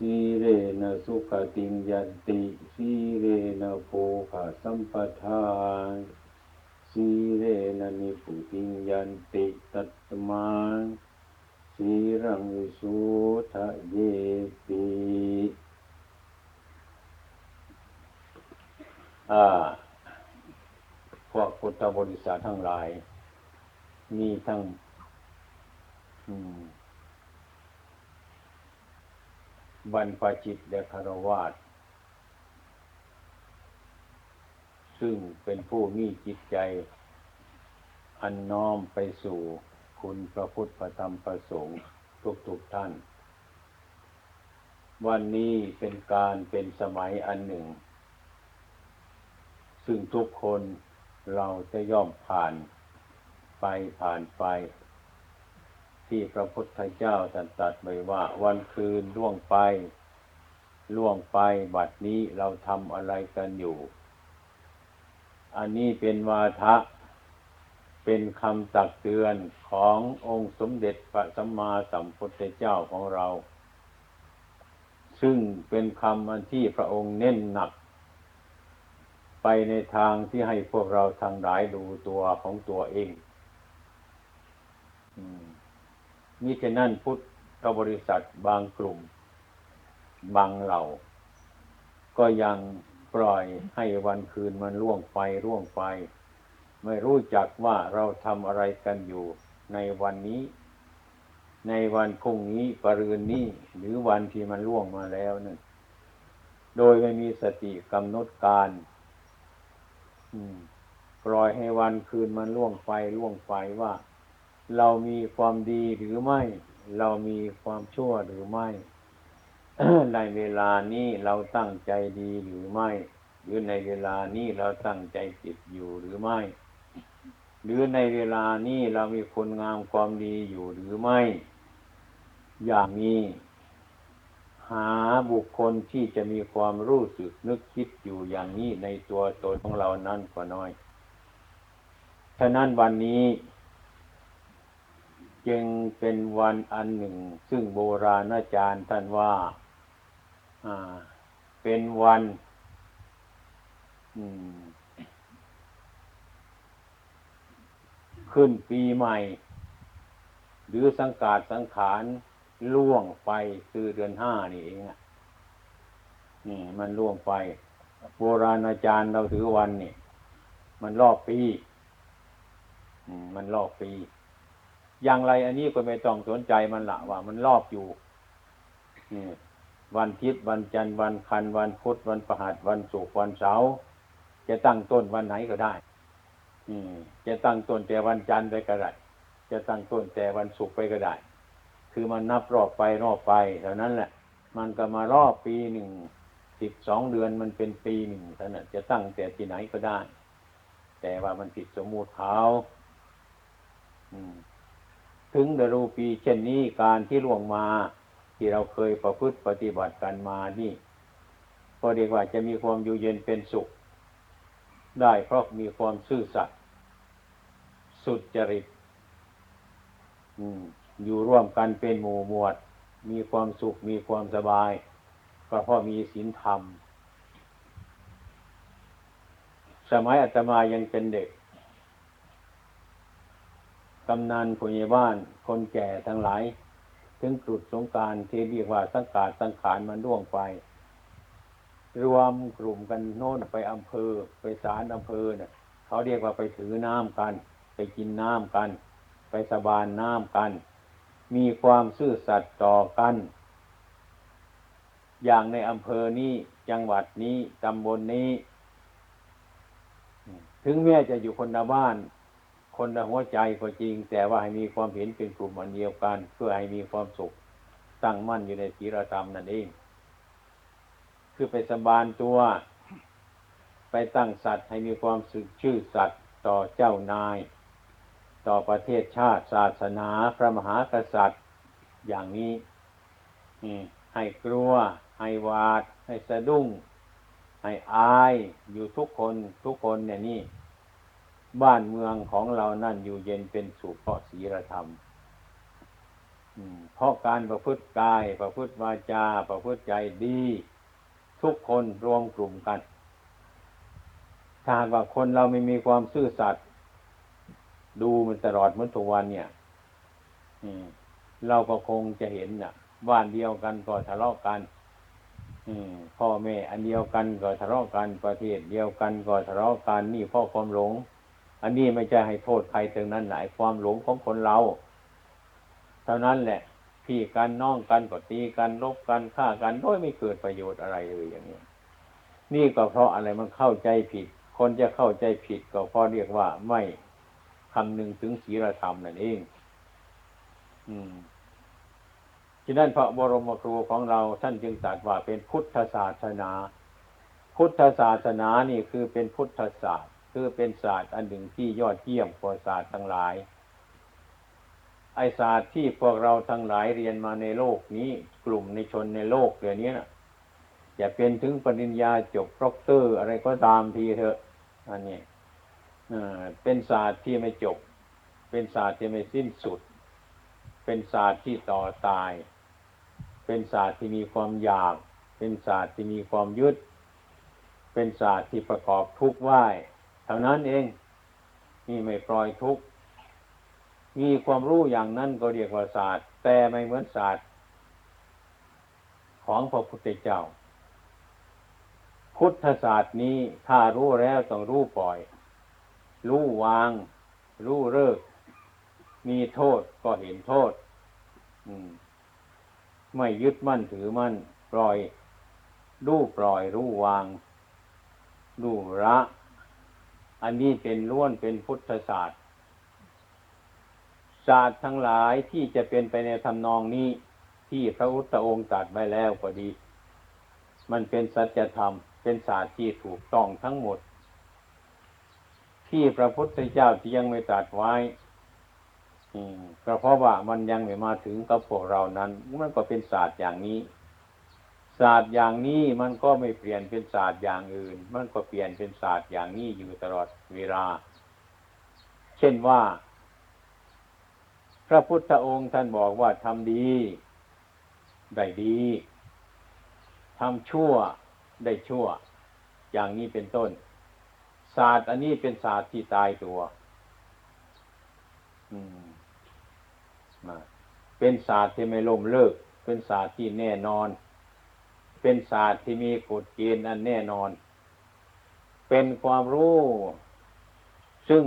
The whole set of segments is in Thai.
สีเรนะสุขติงยันติ สีเรนะโภคสัมปทานสีเรนะนิพุติงยันติตัตมาสีรังวิสุทะเยติอ่าพวกพุทธบริษัททั้งหลาย มีทั้ง อืม บรรพจิตและคารวาสซึ่งเป็นผู้มีจิตใจ อันน้อมไปสู่คุณพระพุทธพระธรรมพระสงฆ์ทุกๆทท่าน วันนี้เป็นการเป็นสมัยอันหนึ่ง ซึ่งทุกคนเราจะย่อมผ่านไปผ่านไป ที่พระพุทธเจ้าตรัสไว้ว่า วันคืนล่วงไป ล่วงไปบัดนี้เราทำอะไรกันอยู่ อันนี้เป็นวาทะ เป็นคำตักเตือนขององค์สมเด็จพระสัมมาสัมพุทธเจ้าของเรา ซึ่งเป็นคำอันที่พระองค์เน้นหนัก ไปในทางที่ให้พวกเราทางหลายดูตัวของตัวเอง อืม มิฉะนั้นพุทธบริษัทบางกลุ่ม บางเหล่า ก็ยังปล่อยให้วันคืนมันล่วงไปล่วงไป ไม่รู้จักว่าเราทำอะไรกันอยู่ในวันนี้ ในวันพรุ่งนี้ปรืนนี้ หรือวันที่มันล่วงมาแล้วนั่นโดยไม่มีสติกำหนดการปล่อยให้วันคืนมันล่วงไปล่วงไปว่า เรามีความดีหรือไม่ เรามีความชั่วหรือไม่ ในเวลานี้เราตั้งใจดีหรือไม่ หรือในเวลานี้เราตั้งใจผิดอยู่หรือไม่ หรือในเวลานี้เรามีคนงามความดีอยู่หรือไม่ อย่างนี้หาบุคคลที่จะมีความรู้สึกนึกคิดอยู่อย่างนี้ในตัวตนของเรานั้นกว่าน้อย ฉะนั้นวันนี้ จึงเป็นวันอันหนึ่ง ซึ่งโบราณอาจารย์ท่านว่าเป็นวันขึ้นปีใหม่ หรือสังกาดสังขารล่วงไปคือเดือนห้านี่เองอะนี่มันล่วงไป โบราณอาจารย์เราถือวันนี่ มันรอบปีมันรอบปี อย่างไรอันนี้ก็ไม่ต้องสนใจมันละว่า มันรอบอยู่วันทิศวันจันทร์วันคันวันพุธวันประหัสวันศุกร์วันเสาร์จะตั้งต้นวันไหนก็ได้จะตั้งต้นแต่วันจันทร์ไปก็ได้ จะตั้งต้นแต่วันศุกร์ไปก็ได้ คือมันนับรอบไปรอบไปเท่านั้นแหละ มันก็มารอบปีหนึ่งสิบสองเดือนมันเป็นปีหนึ่งเท่านั้นจะตั้งแต่ที่ไหนก็ได้ แต่ว่ามันผิดสมมุติเขาอืม ถึงดรูปีเช่นนี้การที่ล่วงมา ที่เราเคยประพฤติปฏิบัติกันมานี่ก็เรียกว่าจะมีความอยู่เย็นเป็นสุข ได้เพราะมีความซื่อสัตย์สุดจริตอยู่ร่วมกันเป็นหมู่หมวด มีความสุขมีความสบาย ก็เพราะมีศีลธรรม สมัยอาตมายังเป็นเด็ก กำนันผู้ใหญ่บ้าน คนแก่ทั้งหลาย ถึงกรุดสงการที่เรียกว่าสังกาดสังขารมันร่วงไป รวมกลุ่มกันโน่นไปอำเภอ ไปศาลอำเภอเนี่ยเขาเรียกว่าไปถือน้ำกัน ไปกินน้ำกัน ไปสบานน้ำกัน มีความซื่อสัตย์ต่อกัน อย่างในอำเภอนี้จังหวัดนี้ตำบลนนี้ ถึงแม้จะอยู่คนละบ้าน คนละหัวใจก็จริง แต่ว่าให้มีความเห็นเป็นกลุ่มอันเดียวกัน เพื่อให้มีความสุขตั้งมั่นอยู่ในศีลธรรมนั่นเอง คือไปสบานตัว ไปตั้งสัตว์ให้มีความสึกชื่อสัตว์ต่อเจ้านาย ต่อประเทศชาติศาสนาพระมหากษัตริย์ อย่างนี้ให้กลัว ให้วาด ให้สะดุ้ง ให้อายอยู่ทุกคนทุกคนเนี่ยนี่ บ้านเมืองของเรานั่นอยู่เย็นเป็นสุขเพราะศีลธรรมเพราะการประพฤติกาย ประพฤติวาจา ประพฤติใจดี ทุกคนรวมกลุ่มกันถ้าว่าคนเราไม่มีความซื่อสัตย์ดูมันตลอดเหมือนทุกวันเนี่ยเราก็คงจะเห็นน่ะบ้านเดียวกันก็ทะเลาะกันพ่อแม่อันเดียวกันก็ทะเลาะกันประเทศเดียวกันก็ทะเลาะกันนี่เพราะความหลง อันนี้ไม่ใช่ให้โทษใครถึงนั้นหลายความหลงของคนเรา เท่านั้นแหละพี่กันน้องกันก็ตีกันลบกันฆ่ากันโดยไม่เกิดประโยชน์อะไรเลยอย่างนี้นี่ก็เพราะอะไรมันเข้าใจผิด คนจะเข้าใจผิดก็เพราะเรียกว่าไม่คำนึงถึงศีลธรรมนั่นเอง อืมฉะนั้นพระบรมครูของเราท่านจึงตรัสว่าเป็นพุทธศาสนา พุทธศาสนานี่คือเป็นพุทธศาสตร์ คือเป็นศาสตร์อันหนึ่งที่ยอดเยี่ยมกว่าศาสตร์ทั้งหลาย ไอ้ศาสตร์ที่พวกเราทั้งหลายเรียนมาในโลกนี้ กลุ่มในชนในโลกเดี๋ยวนี้นะจะเป็นถึงปริญญาจบด็อกเตอร์อะไรก็ตามทีเถอะ อันนี้เป็นศาสตร์ที่ไม่จบ เป็นศาสตร์ที่ไม่สิ้นสุด เป็นศาสตร์ที่ต่อตาย เป็นศาสตร์ที่มีความอยาก เป็นศาสตร์ที่มีความยึด เป็นศาสตร์ที่ประกอบทุกข์ไหว เท่านั้นเองนี่ไม่ปล่อยทุกข์มีความรู้อย่างนั้นก็เรียกว่าศาสตร์ แต่ไม่เหมือนศาสตร์ ของพระพุทธเจ้า พุทธศาสตร์นี้ถ้ารู้แล้วต้องรู้ปล่อย รู้วาง รู้เลิก มีโทษก็เห็นโทษไม่ยึดมั่นถือมั่น ปล่อย รู้ปล่อย รู้วาง รู้ละ อันนี้เป็นล้วนเป็นพุทธศาสตร์ ศาสตร์ทั้งหลายที่จะเป็นไปในทำนองนี้ที่พระพุทธองค์ตรัสไว้แล้วก็ดี มันเป็นสัจธรรม เป็นศาสตร์ที่ถูกต้องทั้งหมด ที่พระพุทธเจ้าที่ยังไม่ตรัสไว้ก็เพราะว่ามันยังไม่มาถึงกับพวกเรานั้น มันก็เป็นศาสตร์อย่างนี้ ศาสตร์อย่างนี้มันก็ไม่เปลี่ยนเป็นศาสตร์อย่างอื่น มันก็เปลี่ยนเป็นศาสตร์อย่างนี้อยู่ตลอดเวลา เช่นว่า พระพุทธองค์ท่านบอกว่าทำดีได้ดีทำชั่วได้ชั่ว อย่างนี้เป็นต้น ศาสตร์อันนี้เป็นศาสตร์ที่ตายตัวเป็นศาสตร์ที่ไม่ล่มเลิก เป็นศาสตร์ที่แน่นอน เป็นศาสตร์ที่มีกฎเกณฑ์อันแน่นอน เป็นความรู้ ซึ่ง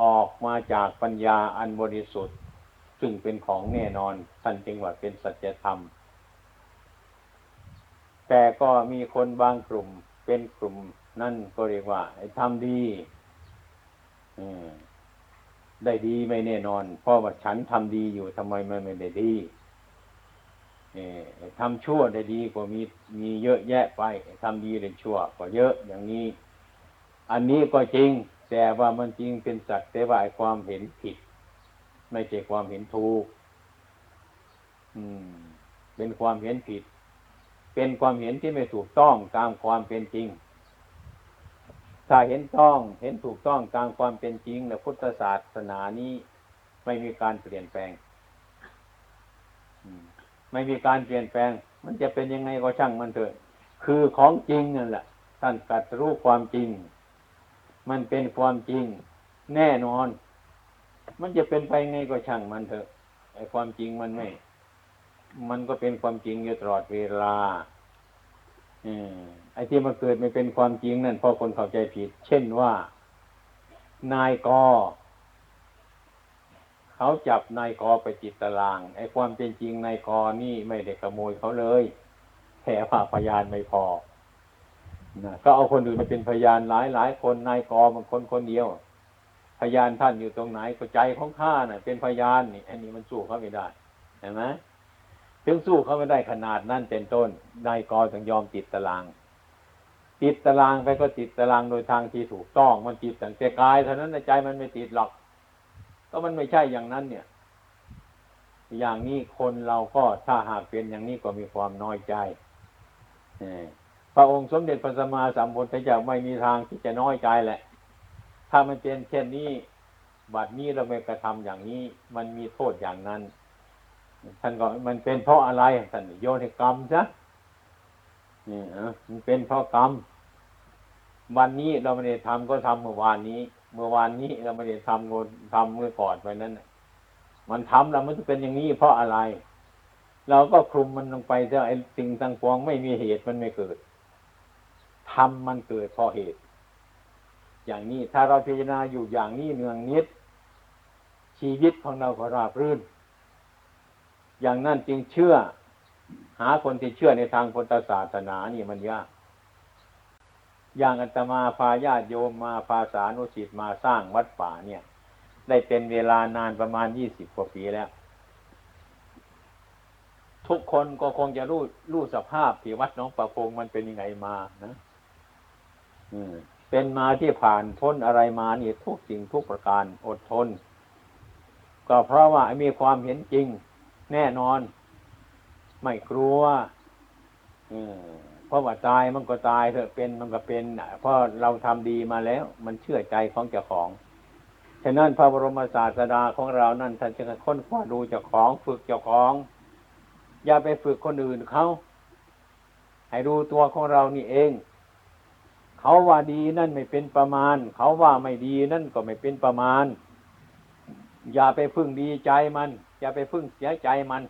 ออกมาจากปัญญาอันบริสุทธิ์ ซึ่งเป็นของแน่นอนท่านจึงว่าเป็นสัจธรรม แต่ก็มีคนบางกลุ่มเป็นกลุ่มนั่นก็เรียกว่าทำดีได้ดีไม่แน่นอน เพราะว่าฉันทำดีอยู่ทำไมมันไม่ได้ดี ทำชั่วได้ดีกว่ามีมีเยอะแยะไปทำดีได้ชั่วก็เยอะอย่างนี้ อันนี้ก็จริง แต่ว่ามันจริงเป็นสักแต่ว่าความเห็นผิด ไม่ใช่ความเห็นถูกอืมเป็นความเห็นผิด เป็นความเห็นที่ไม่ถูกต้องตามความเป็นจริง ถ้าเห็นต้องเห็นถูกต้องตามความเป็นจริง แล้วพุทธศาสนานี้ไม่มีการเปลี่ยนแปลง ไม่มีการเปลี่ยนแปลง มันจะเป็นยังไงก็ช่างมันเถอะ คือของจริงนั่นแหละท่านกัดรู้ความจริง มันเป็นความจริง แน่นอน มันจะเป็นไปไงก็ช่างมันเถอะไอ้ความจริงมันไม่ มันก็เป็นความจริงอยู่ตลอดเวลาอืมไอ้ที่มันเกิดไม่เป็นความจริงนั่นเพราะคนเข้าใจผิด เช่นว่า นายก เขาจับนายกไปจิตตาราง ไอ้ความเป็นจริงนายกนี่ไม่ได้ขโมยเขาเลย แค่ว่าพยานไม่พอนะก็เอาคนอื่นมาเป็นพยานหลายหลายคนนายกอมันคนคนเดียว พยานท่านอยู่ตรงไหนก็ใจของข้าน่ะ เป็นพยานนี่อันนี้มันสู้เขาไม่ได้เห็นไหมถึงสู้เขาไม่ได้ขนาดนั้นเป็นต้นนายกอถึงยอมติดตาราง ติดตารางไปก็ติดตารางโดยทางที่ถูกต้องมันติดตั้งแต่กายเท่านั้นใจมันไม่ติดหรอก ก็มันไม่ใช่อย่างนั้นเนี่ย อย่างนี้คนเราก็ถ้าหากเป็นอย่างนี้ก็มีความน้อยใจพระองค์สมเด็จพระสัมมาสัมพุทธเจ้าไม่มีทางที่จะน้อยใจแหละ ถ้ามันเป็นเช่นนี้บัดนี้เราไม่กระทำอย่างนี้ มันมีโทษอย่างนั้น ท่านก็มันเป็นเพราะอะไรท่านโยนิกรรมซะนี่นะมันเป็นเพราะกรรมวันนี้เราไม่ได้ทำก็ทำเมื่อวานนี้ เมื่อวานนี้เราไม่ได้ทำก็ทำเมื่อก่อนไปนั้นมันทำแล้วมันจะเป็นอย่างนี้เพราะอะไร เราก็คลุมมันลงไปเถอะไอ้สิ่งต่างปวงไม่มีเหตุมันไม่เกิดทำมันเกิดเพราะเหตุ อย่างนี้ถ้าเราพิจารณาอยู่อย่างนี้เนืองนิด ชีวิตของเราก็ราบรื่น อย่างนั้นจึงเชื่อ หาคนที่เชื่อในทางพุทธศาสนานี่มันยาก อย่างอัตมาพาญาติโยมมาภาษานุสิตมาสร้างวัดป่าเนี่ย ได้เป็นเวลานานประมาณยี่สิบกว่าปีแล้ว ทุกคนก็คงจะรู้รู้สภาพที่วัดน้องประพงมันเป็นยังไงมานะเป็นมาที่ผ่านพ้นอะไรมานี่ทุกสิ่งทุกประการอดทน ก็เพราะว่ามีความเห็นจริง แน่นอน ไม่กลัวเพ ราะว่าตายมันก็ตายเถอะเป็นมันก็เป็นเพราะเราทำดีมาแล้ว มันเชื่อใจของเจ้าของฉะนั้นพระบรมศาสดาของเรานั่นท่านจะค้นคว้าดูเจ้าของ ฝึกเจ้าของ อย่าไปฝึกคนอื่นเขาให้ดูตัวของเรานี่เอง เขาว่าดีนั่นไม่เป็นประมาณ เขาว่าไม่ดีนั่นก็ไม่เป็นประมาณ อย่าไปพึ่งดีใจมัน อย่าไปพึ่งเสียใจมัน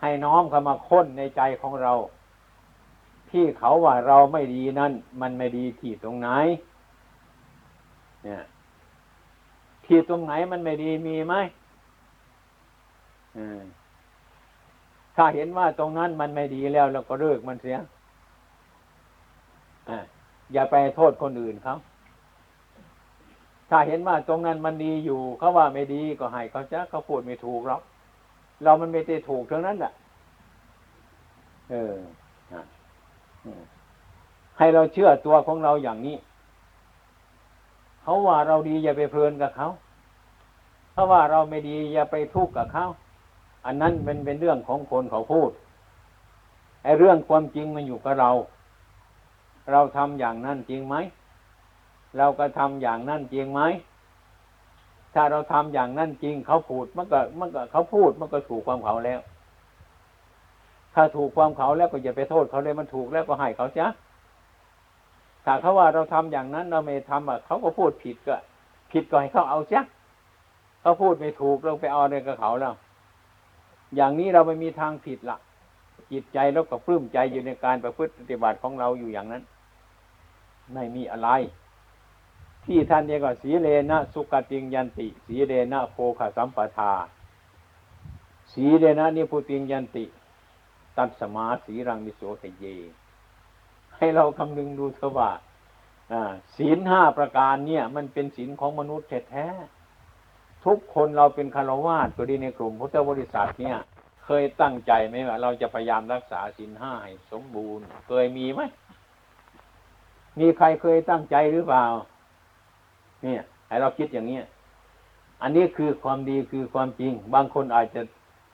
ให้น้อมเข้ามาค้นในใจของเรา ที่เขาว่าเราไม่ดีนั่น มันไม่ดีที่ตรงไหน เนี่ย ที่ตรงไหนมันไม่ดีมีไหมถ้าเห็นว่าตรงนั้นมันไม่ดีแล้วเราก็เลิกมันเสียอย่าไปโทษคนอื่นเขาถ้าเห็นว่าตรงนั้นมันดีอยู่เขาว่าไม่ดีก็ให้เขาจะเขาพูดไม่ถูกหรอกเรามันไม่ได้ถูกทั้งนั้นแหละเออ ให้เราเชื่อตัวของเราอย่างนี้ เขาว่าเราดีอย่าไปเพลินกับเขาเขาว่าเราไม่ดีอย่าไปทุกข์กับเขาอันนั้นเป็นเป็นเรื่องของคนเขาพูดไอ้เรื่องความจริงมันอยู่กับเรา เราทำอย่างนั้นจริงไหม เราก็ทำอย่างนั้นจริงไหม ถ้าเราทำอย่างนั้นจริงเขาพูดมันก็มันก็เขาพูดมันก็ถูกความเขาแล้ว ถ้าถูกความเขาแล้วก็อย่าไปโทษเขาเลยมันถูกแล้วก็ให้เขาจ้ะถ้าเขาว่าเราทำอย่างนั้นเราไม่ทำอะเขาก็พูดผิดก็ ผิดก็ให้เขาเอาจ้ะเขาพูดไม่ถูกเราไปเอาอะไรกับเขาแล้วอย่างนี้เราไม่มีทางผิดละจิตใจแล้วก็ปลื้มใจอยู่ในการประพฤติปฏิบัติของเราอยู่อย่างนั้น ไม่มีอะไร ที่ท่านเรียกว่าสีเลนะสุกติงยันติ สีเลนะโภคสัมปทา สีเลนะนิพุติงยันติ ตัดสมาสีรังมิโสเทเย ให้เราคำนึงดูเถอะว่าศีลห้าประการเนี่ย มันเป็นศีลของมนุษย์แท้ๆทุกคนเราเป็นคารวาสก็ดีในกลุ่มพุทธบริษัทเนี่ย เคยตั้งใจไหมว่าเราจะพยายามรักษาศีลห้าให้สมบูรณ์ เคยมีไหมมีใครเคยตั้งใจหรือเปล่า เนี่ยให้เราคิดอย่างนี้อันนี้คือความดีคือความจริง บางคนอาจจะ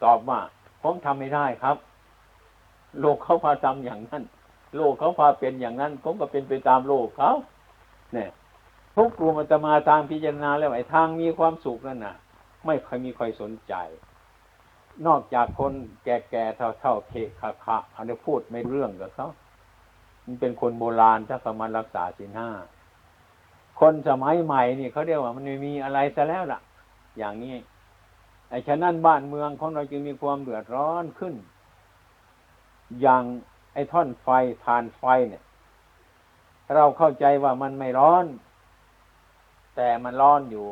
ตอบว่าผมทำไม่ได้ครับ โลกเขาพาทำอย่างนั้น โลกเขาพาเป็นอย่างนั้นผมก็เป็นไปตามโลกเขาเนี่ยทุกกลุ่มจะมาทางพิจารณาแล้วไอ้ทางมีความสุขนั่นน่ะ ไม่เคยมีใครสนใจ นอกจากคนแก่ๆเท่าๆเคคะคะอันนี้พูดไม่เรื่องกับเขามันเป็นคนโบราณถ้าเขามารักษาศีลห้าคนสมัยใหม่นี่เขาเรียกว่ามันไม่มีอะไรซะแล้วล่ะ อย่างนี้ไอ้ฉะนั้นบ้านเมืองของเราจึงมีความเดือดร้อนขึ้น อย่างไอ้ท่อนไฟทานไฟเนี่ย เราเข้าใจว่ามันไม่ร้อน แต่มันร้อนอยู่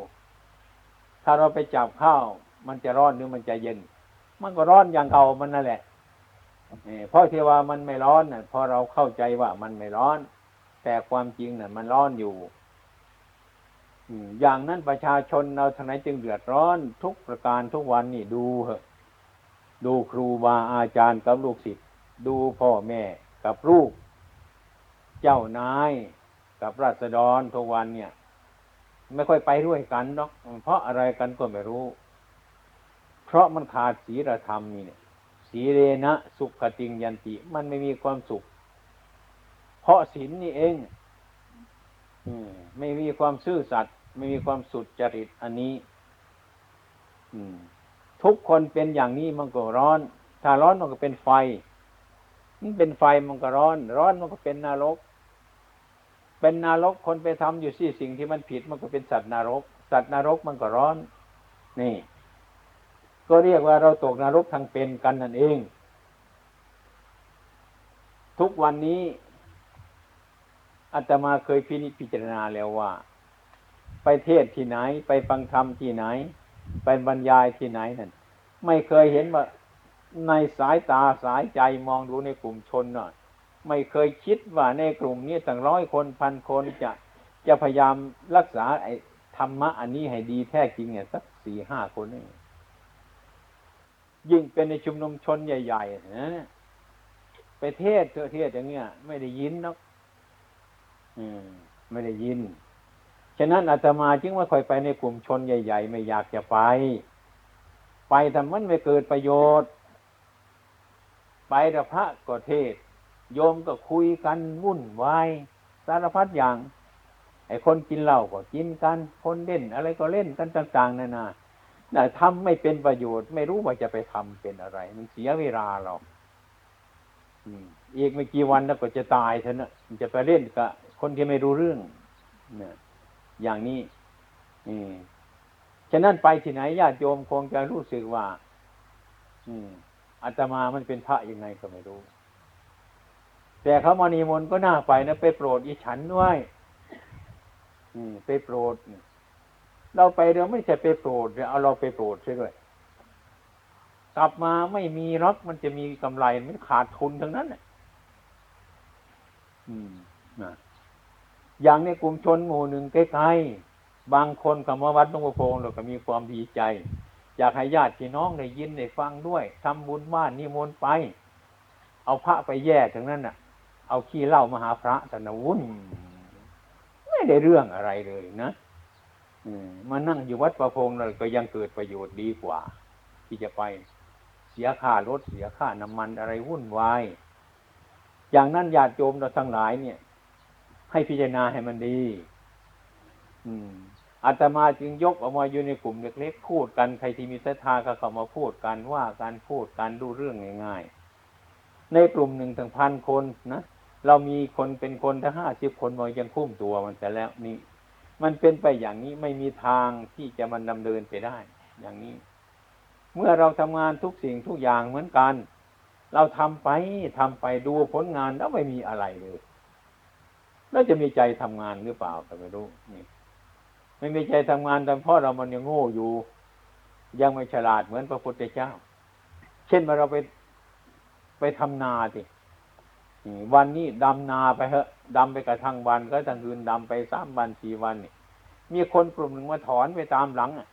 ถ้าเราไปจับข้าว มันจะร้อนหรือมันจะเย็น มันก็ร้อนอย่างเก่ามันนั่นแหละเพราะที่ว่ามันไม่ร้อนน่ะพอเราเข้าใจว่ามันไม่ร้อน แต่ความจริงน่ะ มันร้อนอยู่อย่างนั้นประชาชนเราทนายจึงเดือดร้อนทุกประการทุกวันนี่ดูเหอะดูครูบาอาจารย์กับลูกศิษย์ ดูพ่อแม่กับลูก เจ้านายกับราษฎรทุกวันเนี่ย ไม่ค่อยไปด้วยกันหรอกเพราะอะไรกันก็ไม่รู้ เพราะมันขาดศีลธรรมนี่เนี่ยสีเรนะสุขติงยันติ มันไม่มีความสุข เพราะศีลนี่เองไม่มีความซื่อสัตย์ไม่มีความสุดจริตอันนี้ทุกคนเป็นอย่างนี้มันก็ร้อน ถ้าร้อนมันก็เป็นไฟ มันเป็นไฟมันก็ร้อน ร้อนมันก็เป็นนรก เป็นนรกคนไปทำอยู่ที่สิ่งที่มันผิดมันก็เป็นสัตว์นรก สัตว์นรกมันก็ร้อน นี่ ก็เรียกว่าเราตกนรกทางเป็นกันนั่นเอง ทุกวันนี้อาตมาเคยพินิจพิจารณาแล้วว่า ไปเทศที่ไหน ไปฟังธรรมที่ไหน ไปบรรยายที่ไหนนั่นไม่เคยเห็นว่า ในสายตาสายใจมองดูในกลุ่มชนหน่อยไม่เคยคิดว่าในกลุ่มนี้ตั้งร้อยคนพันคนจะจะพยายามรักษาไอ้ธรรมะอันนี้ให้ดีแท้จริงเนี่ยสักสี่ห้าคนนี่ยิ่งเป็นในชุมนุมชนใหญ่ๆนะไปเทศเทศอย่างเงี้ย ไม่ได้ยินนะอืมไม่ได้ยิน ฉะนั้นอาตมาจึงว่าค่อยไปในกลุ่มชนใหญ่ ๆ ไม่อยากจะไป ไปทำมันไม่เกิดประโยชน์ ไปแต่พระก็เทศ โยมก็คุยกันวุ่นวายสารพัดอย่าง ไอ้คนกินเหล้าก็กินกัน คนเล่นอะไรก็เล่นกันต่างๆนานาแต่ทำไม่เป็นประโยชน์ ไม่รู้ว่าจะไปทำเป็นอะไร มันเสียเวลาเราอีกไม่กี่วันแล้วก็จะตายเถอะนะมันจะไปเล่นกับคนที่ไม่รู้เรื่องเนี่ยอย่างนี้อืมฉะนั้นไปที่ไหนญาติโยมคงจะรู้สึกว่า อืม อาตมามันเป็นพระยังไงก็ไม่รู้ แต่เขามานีมนก็น่าไปนะไปโปรดอีฉันด้วยอืมไปโปรด เราไปเราไม่ใช่ไปโปรดเอาเราไปโปรดใช่ด้วย กลับมาไม่มีรักมันจะมีกำไรมันขาดทุนทั้งนั้นอืมนะอย่างในกลุ่มชนหมู่หนึ่งใกล้ๆบางคนกับมาวัดหลวงพ่อพงเราก็มีความดีใจ อยากให้ญาติพี่น้องได้ยินได้ฟังด้วยทำบุญบ้านนิมนต์ไป เอาพระไปแย่ถึงนั้นน่ะ เอาขี้เหล้ามาหาพระแต่นวุ่นไม่ได้เรื่องอะไรเลยนะมานั่งอยู่วัดประพงเราก็ยังเกิดประโยชน์ดีกว่า ที่จะไปเสียค่ารถเสียค่าน้ำมันอะไรวุ่นวายอย่างนั้นญาติโยมเราทั้งหลายเนี่ย ให้พิจารณาให้มันดี อืม อาตมาจึงยกออกมาอยู่ในกลุ่มเล็กๆพูดกันใครที่มีศรัทธาก็เข้ามาพูดกันว่าการพูดการดูเรื่องง่ายๆ ในกลุ่มหนึ่งถึงพันคนนะเรามีคนเป็นคนถ้าห้าสิบคนมันยังคุ้มตัวมันจะแล้วนี่ มันเป็นไปอย่างนี้ไม่มีทางที่จะมันดำเนินไปได้ อย่างนี้ เมื่อเราทำงานทุกสิ่งทุกอย่างเหมือนกัน เราทำไปทำไปดูผลงานแล้วไม่มีอะไรเลยแล้วจะมีใจทำงานหรือเปล่าก็ไม่รู้นี่ ไม่มีใจทำงานแต่เพราะเรามันยังโง่อยู่ ยังไม่ฉลาดเหมือนพระพุทธเจ้า เช่นมาเราไปไปทำนาสิวันนี้ดำนาไปเหอะดำไปกระทั่งวันก็ทั้งคืนดำไปสามวันสี่วันนี่มีคนกลุ่มหนึ่งมาถอนไปตามหลังอะ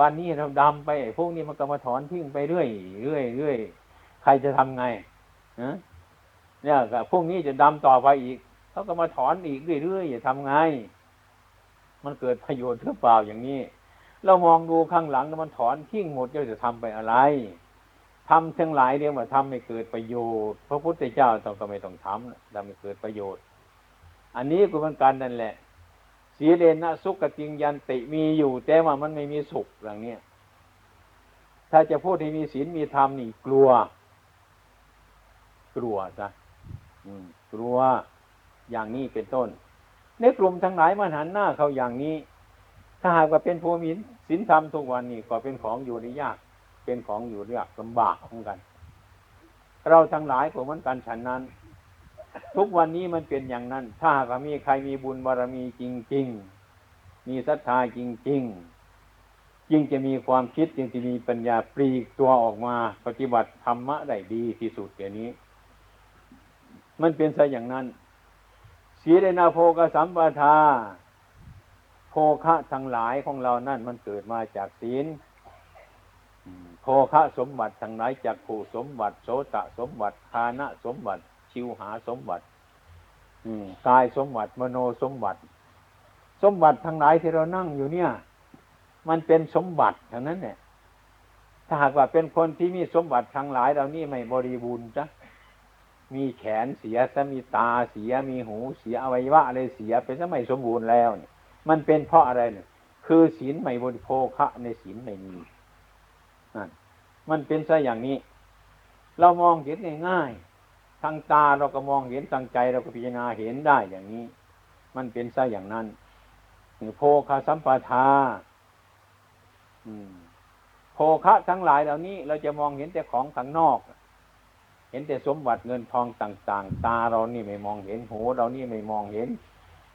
วันนี้เราดำไปพวกนี้มันก็มาถอนทิ้งไปเรื่อยเรื่อยเรื่อยใครจะทำไงเนี่ยพวกนี้จะดำต่อไปอีกเขาก็มาถอนอีกเรื่อยๆอย่าทำไง มันเกิดประโยชน์หรือเปล่าอย่างนี้ เรามองดูข้างหลังมันถอนทิ้งหมดจะทำไปอะไรทำทั้งหลายเรียกว่าทำไม่เกิดประโยชน์ พระพุทธเจ้าต้องก็ไม่ต้องทำทำไม่เกิดประโยชน์ อันนี้ก็เป็นการนั่นแหละสีเดนะสุขจริงยันติมีอยู่ แต่ว่ามันไม่มีสุขอย่างนี้ถ้าจะพูดที่มีศีลมีธรรมนี่กลัว กลัวจ้ะกลัวอย่างนี้เป็นต้น ในกลุ่มทั้งหลายมันหันหน้าเขาอย่างนี้ ถ้าหากว่าเป็นภูมิศีลธรรมทุกวันนี้ก็เป็นของอยู่ในยาก เป็นของอยู่ยากลำบากเหมือนกัน เราทั้งหลายก็เหมือนกันฉันนั้น ทุกวันนี้มันเป็นอย่างนั้น ถ้าหากมีใครมีบุญบารมีจริง ๆ มีศรัทธาจริง ๆ จึงจะมีความคิดจึงจะมีปัญญาปลีกตัวออกมาปฏิบัติธรรมะได้ดีที่สุดอย่างนี้ มันเป็นซะอย่างนั้น สีลนาโพกสัมปทา โภคะทั้งหลายของเรานั่นมันเกิดมาจากศีลโภคะสมบัติทั้งหลายจากผู้สมบัติ โสตะสมบัติคานะสมบัติ ชิวหาสมบัติกายสมบัติมโนสมบัติ สมบัติทั้งหลายที่เรานั่งอยู่เนี่ย มันเป็นสมบัติทั้งนั้นเนี่ยถ้าหากว่าเป็นคนที่มีสมบัติทั้งหลายเรานี่ไม่บริบูรณ์จ้ะ มีแขนเสียซะมีตาเสียมีหูเสียอวัยวะอะไรเสียเป็นซะไม่สมบูรณ์แล้วเนี่ยมันเป็นเพราะอะไรเนี่ยคือศีลไม่บริโภคะในศีลไม่มีนั่นมันเป็นซะอย่างนี้ เรามองเห็นง่ายๆทางตาเราก็มองเห็นทางใจเราก็พิจารณาเห็นได้อย่างนี้ มันเป็นซะอย่างนั้นโภคาสัมปทาโภคะทั้งหลายเหล่านี้ เราจะมองเห็นแต่ของข้างนอก เห็นแต่สมบัติเงินทองต่าง ๆ ตาเรานี่ไม่มองเห็นหูเรานี่ไม่มองเห็น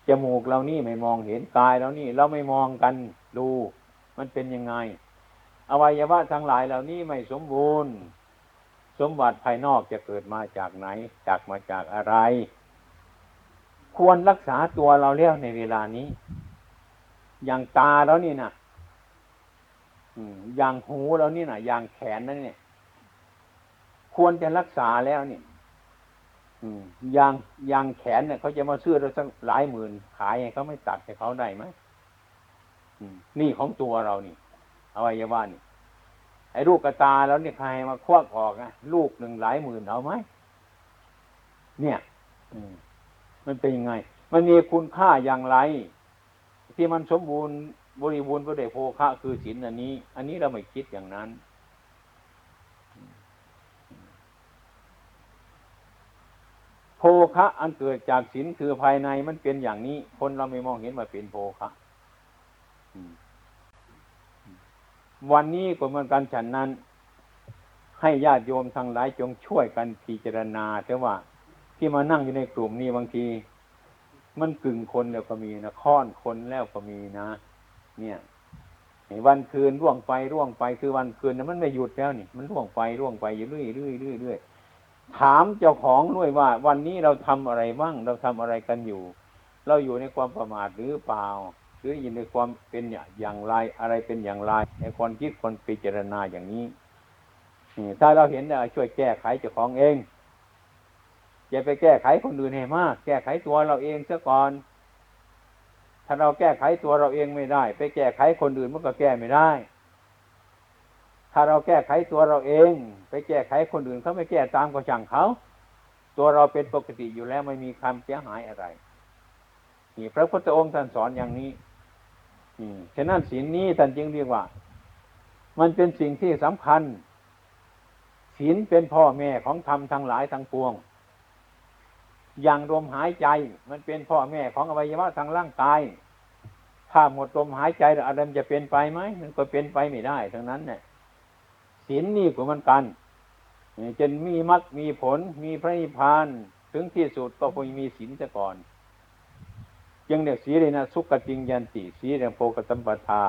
จมูกเรานี่ไม่มองเห็นกายเรานี่ เราไม่มองกันดู มันเป็นยังไง อวัยวะทั้งหลายเหล่านี้ไม่สมบูรณ์ สมบัติภายนอกจะเกิดมาจากไหน จากมาจากอะไร ควรรักษาตัวเราแล้วในเวลานี้ อย่างตาแล้วนี่นะอย่างหูเรานี่นะอย่างแขนนั่นเนี่ย ควรจะรักษาแล้วเนี่ยยางยางแขนเนี่ยเขาจะมาซื้อเราสักหลายหมื่นขายเขาไม่ตัดให้เขาได้ไหมนี่ของตัวเรานี่อวัยวะนี่ไอ้ลูกกระตาแล้วเนี่ยใครมาควักออกนะลูกหนึ่งหลายหมื่นเอาไหมเนี่ยมันเป็นยังไง มันมีคุณค่าอย่างไร ที่มันสมบูรณ์บริบูรณ์ประเดโภคะคือศีลอันนี้ อันนี้เราไม่คิดอย่างนั้น โภคะอันเกิดจากศีลคือภายในมันเป็นอย่างนี้ คนเราไม่มองเห็นว่าเป็นโภคะวันนี้ก็เหมือนกันฉันนั้น ให้ญาติโยมทั้งหลายจงช่วยกันพิจารณาแต่ว่าที่มานั่งอยู่ในกลุ่มนี้บางที มันกึ่งคนแล้วก็มีนะค้อนคนแล้วก็มีนะ เนี่ยวันคืนร่วงไปร่วงไปคือวันคืนนะมันไม่หยุดแล้วนี่ มันร่วงไปร่วงไปอยู่เรื่อยเรื่อยเรื่อยเรื่อย ถามเจ้าของด้วยว่า วันนี้เราทำอะไรบ้าง เราทำอะไรกันอยู่ เราอยู่ในความประมาทหรือเปล่า หรืออยู่ในความเป็นอย่างไรอะไรเป็นอย่างไร ในคนคิดคนพิจารณาอย่างนี้ถ้าเราเห็นได้ช่วยแก้ไขเจ้าของเองอย่าไปแก้ไขคนอื่นให้มาก แก้ไขตัวเราเองซะก่อน ถ้าเราแก้ไขตัวเราเองไม่ได้ ไปแก้ไขคนอื่นมันก็แก้ไม่ได้ ถ้าเราแก้ไขตัวเราเอง ไปแก้ไขคนอื่นเขาไม่แก้ตามก็ช่างเขา ตัวเราเป็นปกติอยู่แล้วไม่มีความเสียหายอะไรนี่พระพุทธองค์ท่านสอนอย่างนี้ฉะนั้นศีลนี้ท่านจึงเรียกว่า มันเป็นสิ่งที่สำคัญศีลเป็นพ่อแม่ของธรรมทั้งหลายทั้งปวง อย่างลมหายใจ มันเป็นพ่อแม่ของอวัยวะทางร่างกาย ถ้าหมดลมหายใจอะไรจะเป็นไปไหมมันก็เป็นไปไม่ได้ทั้งนั้นเนี่ย ศีลนี่ก็มันกันจนมีมรรคมีผล มีพระนิพพานถึงที่สุดก็คงมีศีลซะก่อนยังเรียกสีเลยนะสุขจิงยันติสีเรียโพกตัมปทา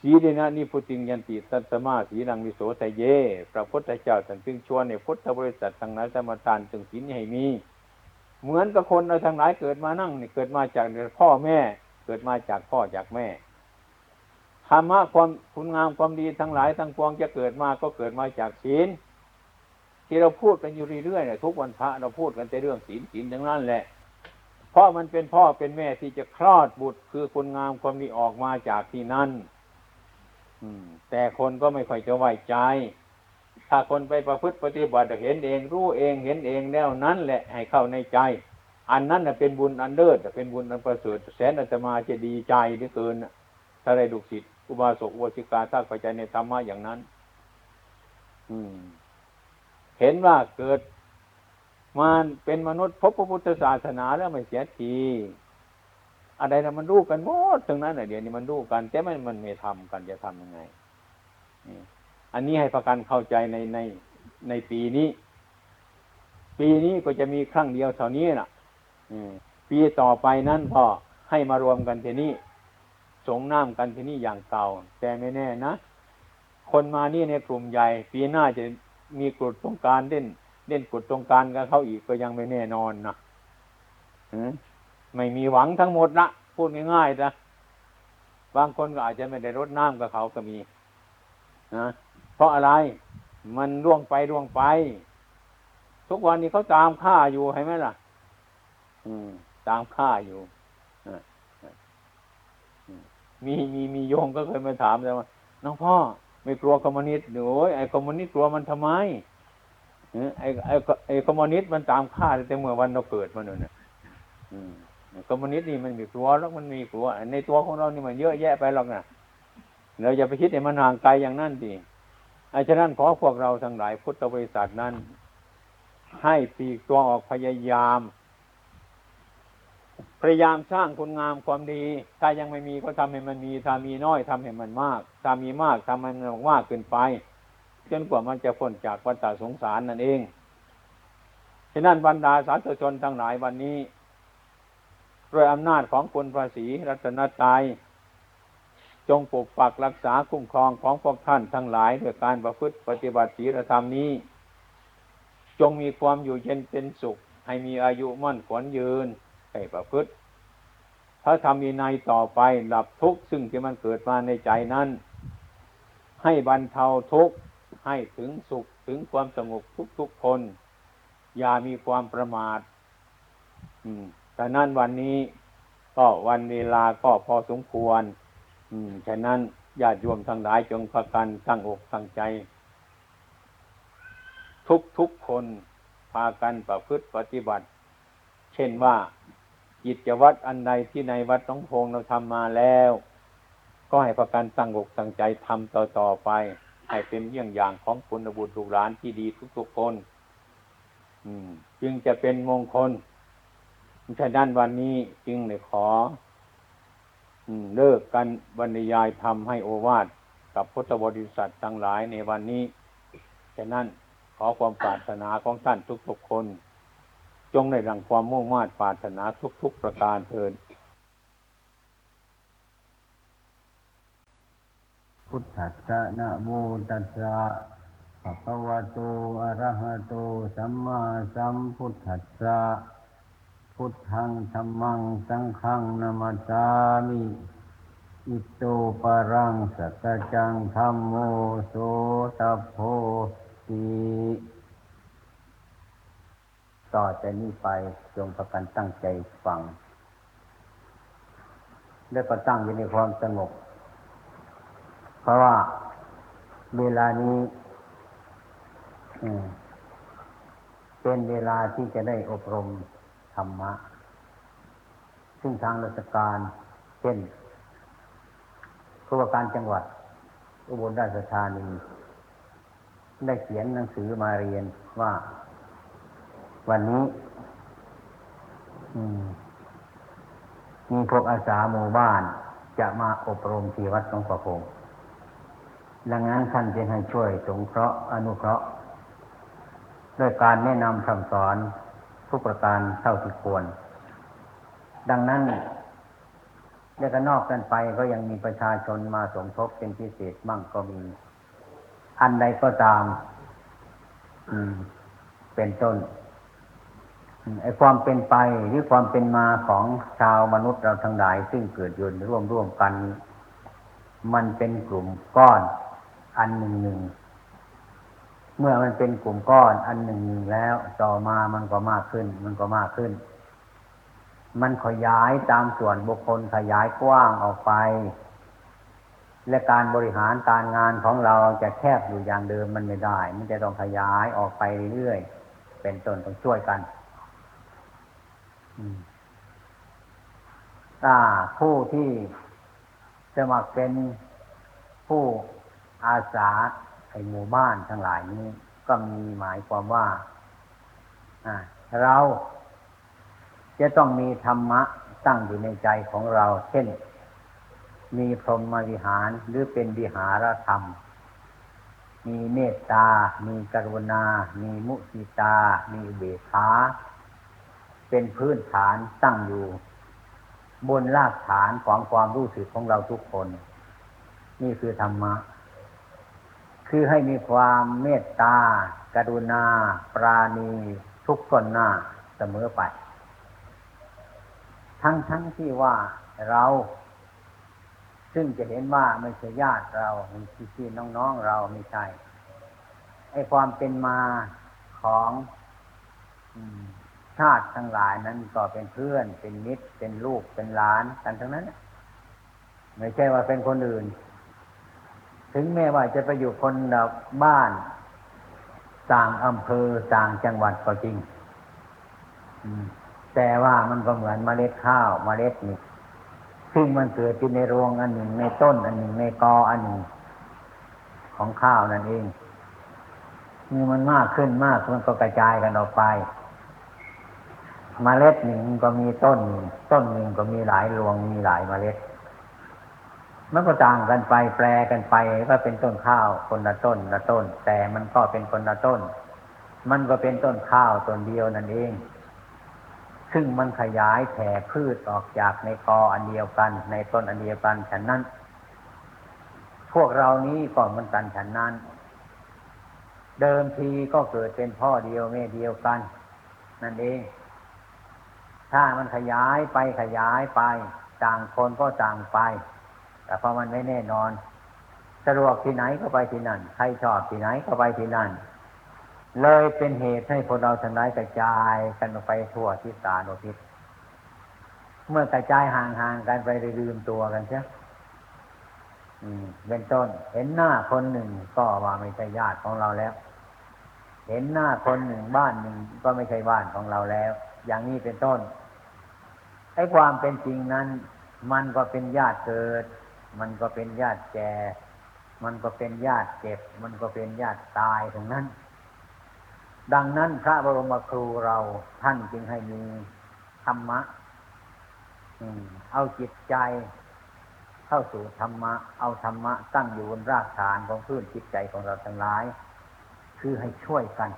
สีเลยนะนี่พุติงยันติตัตมาสีนังวิโสทะเย พระพุทธเจ้าท่านจึงชวนในพุทธบริษัททางนั้นสมทานจึงศีลให้มี เหมือนกับคนเราทั้งหลายเกิดมานั่งนี่เกิดมาจากพ่อแม่ เกิดมาจากพ่อจากแม่ ธรรมะความคุณงามความดีทั้งหลายทั้งปวงจะเกิดมาก็เกิดมาจากศีลที่เราพูดกันอยู่เรื่อยๆเนี่ยทุกวันพระเราพูดกันแต่เรื่องศีลศีลทั้งนั้นแหละ เพราะมันเป็นพ่อเป็นแม่ที่จะคลอดบุตรคือคุณงามความดีออกมาจากที่นั่นแต่คนก็ไม่ค่อยจะไว้ใจ ถ้าคนไปประพฤติปฏิบัติเห็นเอง รู้เองเห็นเองแล้วนั้นแหละให้เข้าในใจ อันนั้นเป็นบุญอันเลิศเป็นบุญอันประเสริฐแสนอาตมาจะดีใจเหลือเกินถ้าได้ดุสิต อุบาสกอุบาสิกาถ้าเข้าใจในธรรมะอย่างนั้น อืม เห็นว่าเกิดมันเป็นมนุษย์พบพระพุทธศาสนาแล้วไม่เสียทีอะไรนะมันรู้กันหมดตรงนั้นเดี๋ยวนี้มันรู้กัน แต่มันมันไม่ทำกันจะทำยังไงอันนี้ให้ประกันเข้าใจในในในปีนี้ ปีนี้ก็จะมีครั้งเดียวเท่านี้นะ่ะปีต่อไปนั้นพอให้มารวมกันทีนี้ สงน้ำกันที่นี่อย่างเก่า แต่ไม่แน่นะ คนมานี่ในกลุ่มใหญ่ ปีหน้าจะมีกฎตรงการเล่น เล่นกฎตรงการกับเขาอีกก็ยังไม่แน่นอนนะไม่มีหวังทั้งหมดนะพูดง่ายๆนะบางคนก็อาจจะไม่ได้รดน้ำกับเขาก็มีนะเพราะอะไรมันร่วงไปร่วงไป ทุกวันนี้เขาตามฆ่าอยู่ใช่ไหมล่ะ อืม ตามฆ่าอยู่ มีมีมีโยมก็เคยมาถามแต่ว่าหลวงพ่อไม่กลัวคอมมิวนิสต์โอ้ยไอ้คอมมิวนิสต์กลัวมันทำไมไอ้ไอ้ไอ้คอมมิวนิสต์มันตามฆ่าแต่เมื่อวันเราเกิดมาเนี่ยคอมมิวนิสต์นี่มันมีกลัวแล้วมันมีกลัวในตัวของเรานี่มันเยอะแยะไปหรอกนะเราอย่าไปคิดให้มันห่างไกลอย่างนั้นดิไอ้ฉะนั้นขอพวกเราทั้งหลายพุทธบริษัทนั้น ให้ปีกตัวออกพยายาม พยายามสร้างคุณงามความดี ถ้ายังไม่มีก็ทำให้มันมีถ้ามีน้อยทำให้มันมากถ้ามีมากทำให้มันมากเกินไปจนกว่ามันจะพ้นจากวัฏสงสารนั่นเองฉะนั้นบรรดาสาธุชนทั้งหลายวันนี้ด้วยอำนาจของคุณภาษีรัตนตรัยจงปกปักรักษาคุ้มครองของพวกท่านทั้งหลายด้วยการประพฤติปฏิบัติศีลธรรมนี้ จงมีความอยู่เย็นเป็นสุข ให้มีอายุมั่นขวัญยืน ให้ประพฤติถ้าทำมีในต่อไปดับทุกข์ซึ่งที่มันเกิดมาในใจนั้น ให้บรรเทาทุกข์ให้ถึงสุขถึงความสงบทุกๆคน อย่ามีความประมาทแต่นั้นวันนี้ก็วันเวลาก็พอสมควร อืมฉะนั้นญาติโยมทั้งหลายจงประกันตั้งอกตั้งใจ ทุกทุกคนพากันประพฤติปฏิบัติ เช่นว่า กิจวัตรอันใดที่ในวัดต้องพงเราทำมาแล้ว ก็ให้ประกันตั้งอกตั้งใจทำต่อต่อไป ให้เป็นเยี่ยงอย่างของคุณบุตรลูกหลานที่ดีทุกๆคน อืม จึงจะเป็นมงคลฉะนั้นวันนี้จึงเลยขอเลิกกันบรรยายทำให้โอวาทกับพุทธบริษัททั้งหลายในวันนี้ ฉะนั้นขอความปรารถนาของท่านทุกๆคน จงได้ดังความมุ่งมา่ปรารถนาทุกๆประการเถิดพุทธัสสะนะโมตัสสะภะคะวะโตอะระหะโต สัมมาสัมพุทธัสสะพุทธังธรรมัง สังฆังนามัสสามิอิโตปรังสัจจังธรรมโมโสตโพธิ ต่อจากนี้ไปจงประกันตั้งใจฟัง และก็ตั้งอยู่ในความสงบ เพราะว่าเวลานี้เป็นเวลาที่จะได้อบรมธรรมะ ซึ่งทางราชการ เช่นผู้ว่าการจังหวัด อุบลราชธานี ได้เขียนหนังสือมาเรียนว่า วันนี้มีพวกอาสาหมู่บ้านจะมาอบรมที่วัดหลวงพ่อคงดังนั้นท่านจะให้ช่วยสงเคราะห์อนุเคราะห์ด้วยการแนะนำคำสอนทุกประการเท่าที่ควร ดังนั้นเรื่องนอกกันไปก็ยังมีประชาชนมาสมทบเป็นพิเศษมั่งก็มี อันใดก็ตาม อืม เป็นต้น ไอ้ความเป็นไปหรือความเป็นมาของชาวมนุษย์เราทั้งหลาย ซึ่งเกิดยู่ร่วมร่วมกัน มันเป็นกลุ่มก้อนอันหนึ่งหนึ่งเมื่อมันเป็นกลุ่มก้อนอันหนึ่งแล้วต่อมามันก็มากขึ้น มันก็มากขึ้น มันขยายตามส่วนบุคคลขยายกว้างออกไป และการบริหารการงานของเราจะแคบอยู่อย่างเดิมมันไม่ได้ มันจะต้องขยายออกไปเรื่อยๆเป็นต้นต้องช่วยกัน ถ้าผู้ที่จะมาเป็นผู้อาสาไอหมู่บ้านทั้งหลายนี้ ก็มีหมายความว่าเราจะต้องมีธรรมะตั้งอยู่ในใจของเรา เช่น มีพรหมวิหารหรือเป็นวิหารธรรม มีเมตตา มีกรุณา มีมุติตา มีเบขา เป็นพื้นฐานตั้งอยู่ บนรากฐานของความรู้สึกของเราทุกคน นี่คือธรรมะ คือให้มีความเมตตา กรุณา ปราณี ทุกคนหน้าเสมอไป ทั้งทั้งที่ว่าเรา ซึ่งจะเห็นว่าไม่ใช่ญาติเราไม่ใช่พี่น้องๆเราไม่ใช่ไอความเป็นมาของ ชาติทั้งหลายนั้นก็เป็นเพื่อน เป็นมิตร เป็นลูก เป็นหลานกันทั้งนั้น ไม่ใช่ว่าเป็นคนอื่น ถึงแม้ว่าจะไปอยู่คนละบ้านต่างอำเภอต่างจังหวัดก็จริงแต่ว่ามันก็เหมือนเมล็ดข้าวเมล็ดนี่ซึ่งมันเกิดอยู่ในรวงอันหนึ่งในต้น อันหนึ่งในกออันหนึ่งของข้าวนั่นเองเมื่อมันมากขึ้นมากมันก็กระจายกันออกไป เมล็ดหนึ่งก็มีต้น ต้นหนึ่งก็มีหลายรวงมีหลายเมล็ด มันก็ต่างกันไปแปลกันไปก็เป็นต้นข้าวคนละต้นละต้น แต่มันก็เป็นคนละต้น มันก็เป็นต้นข้าวต้นเดียวนั่นเอง ซึ่งมันขยายแผ่พืชออกจากในกออันเดียวกัน ในต้นอันเดียวกันฉะนั้น พวกเรานี้ก็มันกันฉันนั้น เดิมทีก็เกิดเป็นพ่อเดียวแม่เดียวกัน นั่นเอง ถ้ามันขยายไปขยายไป ต่างคนก็ต่างไป แต่พอมันไม่แน่นอน สะดวกที่ไหนก็ไปที่นั่น ใครชอบที่ไหนก็ไปที่นั่น เลยเป็นเหตุให้พวกเราทั้งหลายกระจายกันไปทั่วทิศตาโนทิศเมื่อกระจายห่างๆกันไปลืมตัวกันใช่เป็นต้น เห็นหน้าคนหนึ่งก็ว่าไม่ใช่ญาติของเราแล้ว เห็นหน้าคนหนึ่งบ้านหนึ่งก็ไม่ใช่บ้านของเราแล้ว อย่างนี้เป็นต้น ไอ้ความเป็นจริงนั้น มันก็เป็นญาติเกิด มันก็เป็นญาติแก่ มันก็เป็นญาติเจ็บ มันก็เป็นญาติตายถึงนั้น ดังนั้นพระบรมครูเราท่านจึงให้มีธรรมะเอาจิตใจ เข้าสู่ธรรมะ เอาธรรมะตั้งอยู่บนรากฐานของพื้นจิตใจของเราทั้งหลาย คือให้ช่วยกัน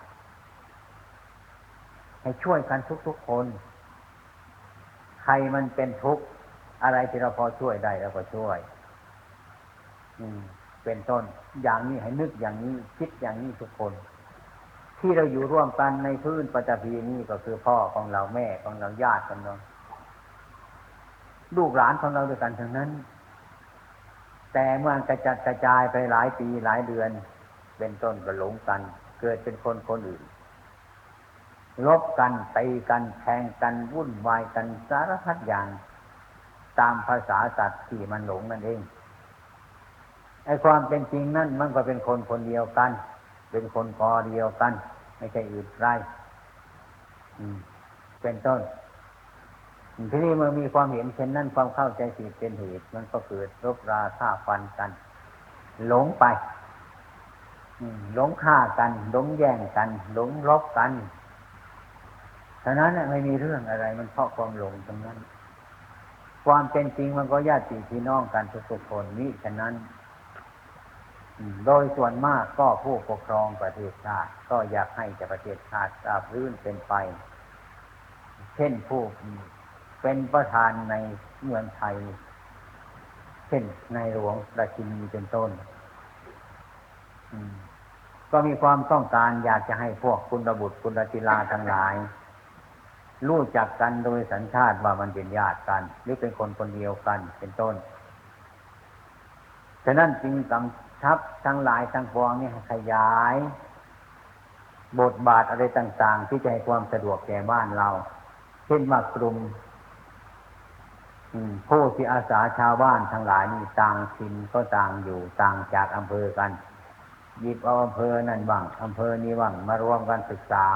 ให้ช่วยกันทุกๆคน รมันเป็นทุกข์อะไรที่เราพอช่วยได้เราก็ช่วย อืม เป็นต้น อย่างนี้ให้นึกอย่างนี้ คิดอย่างนี้ทุกคน ที่เราอยู่ร่วมกันในพื้นปัจจีนี้ก็คือพ่อของเราแม่ของเราญาติของเราลูกหลานของเราด้วยกันทั้งนั้น แต่เมื่อกระจัดกระจายไปหลายปีหลายเดือน เป็นต้นก็หลงกัน เกิดเป็นคนคนอื่น ลบกันตีกันแทงกันวุ่นวายกันสารพัดอย่าง ตามภาษาสัตว์ที่มันหลงนั่นเองไอ้ความเป็นจริงนั่นมันก็เป็นคนคนเดียวกัน เป็นคนกอเดียวกัน ไม่ใช่อื่นไรเป็นต้นทีนี้เมื่อมีความเห็นเช่นนั้นความเข้าใจผิดเป็นเหตุ มันก็เกิดรบราฆ่าฟันกัน หลงไปหลงฆ่ากัน หลงแย่งกัน หลงรบกัน ฉะนั้นไม่มีเรื่องอะไร มันเพราะความหลงตรงนั้น ความเป็นจริงมันก็ญาติพี่น้องกันทุกๆคนนี้ฉะนั้นโดยส่วนมากก็ผู้ปกครองประเทศชาติ ก็อยากให้จะประเทศชาติราบรื่นเป็นไป เช่นผู้เป็นประธานในเมืองไทย เช่นในหลวงราชินีเป็นต้นก็มีความต้องการอยากจะให้พวกคุณระบุตรคุณจิลาทั้งหลาย รู้จักกันโดยสัญชาติว่ามันเป็นญาติกัน หรือเป็นคนคนเดียวกันเป็นต้น ฉะนั้นจึงกำชับทั้งหลายทั้งปวงนี่ขยาย บทบาทอะไรต่าง ๆ ที่จะให้ความสะดวกแก่บ้านเรา เช่นว่ากลุ่มผู้ที่อาสาชาวบ้านทั้งหลายนี่ต่างถิ่นก็ต่างอยู่ต่างจากอำเภอกันหยิบเอาอำเภอนั่นบ้างอำเภอนี้บ้างมารวมกันศึกษา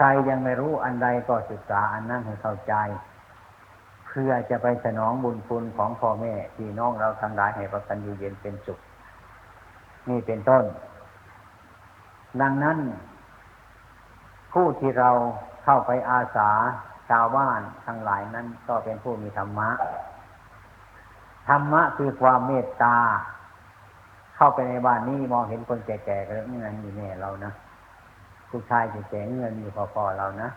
ใครยังไม่รู้อันใดก็ศึกษาอันนั้นให้เข้าใจ เพื่อจะไปสนองบุญคุณของพ่อแม่พี่น้องเราทั้งหลายให้ประกันอยู่เย็นเป็นสุขนี่เป็นต้น ดังนั้น ผู้ที่เราเข้าไปอาสาชาวบ้านทั้งหลายนั้นก็เป็นผู้มีธรรมะ ธรรมะคือความเมตตา เข้าไปในบ้านนี้มองเห็นคนแก่ๆก็เงื่อนอยู่แน่เรานะ ผู้ชายแก่เงินมีพอๆเรานะ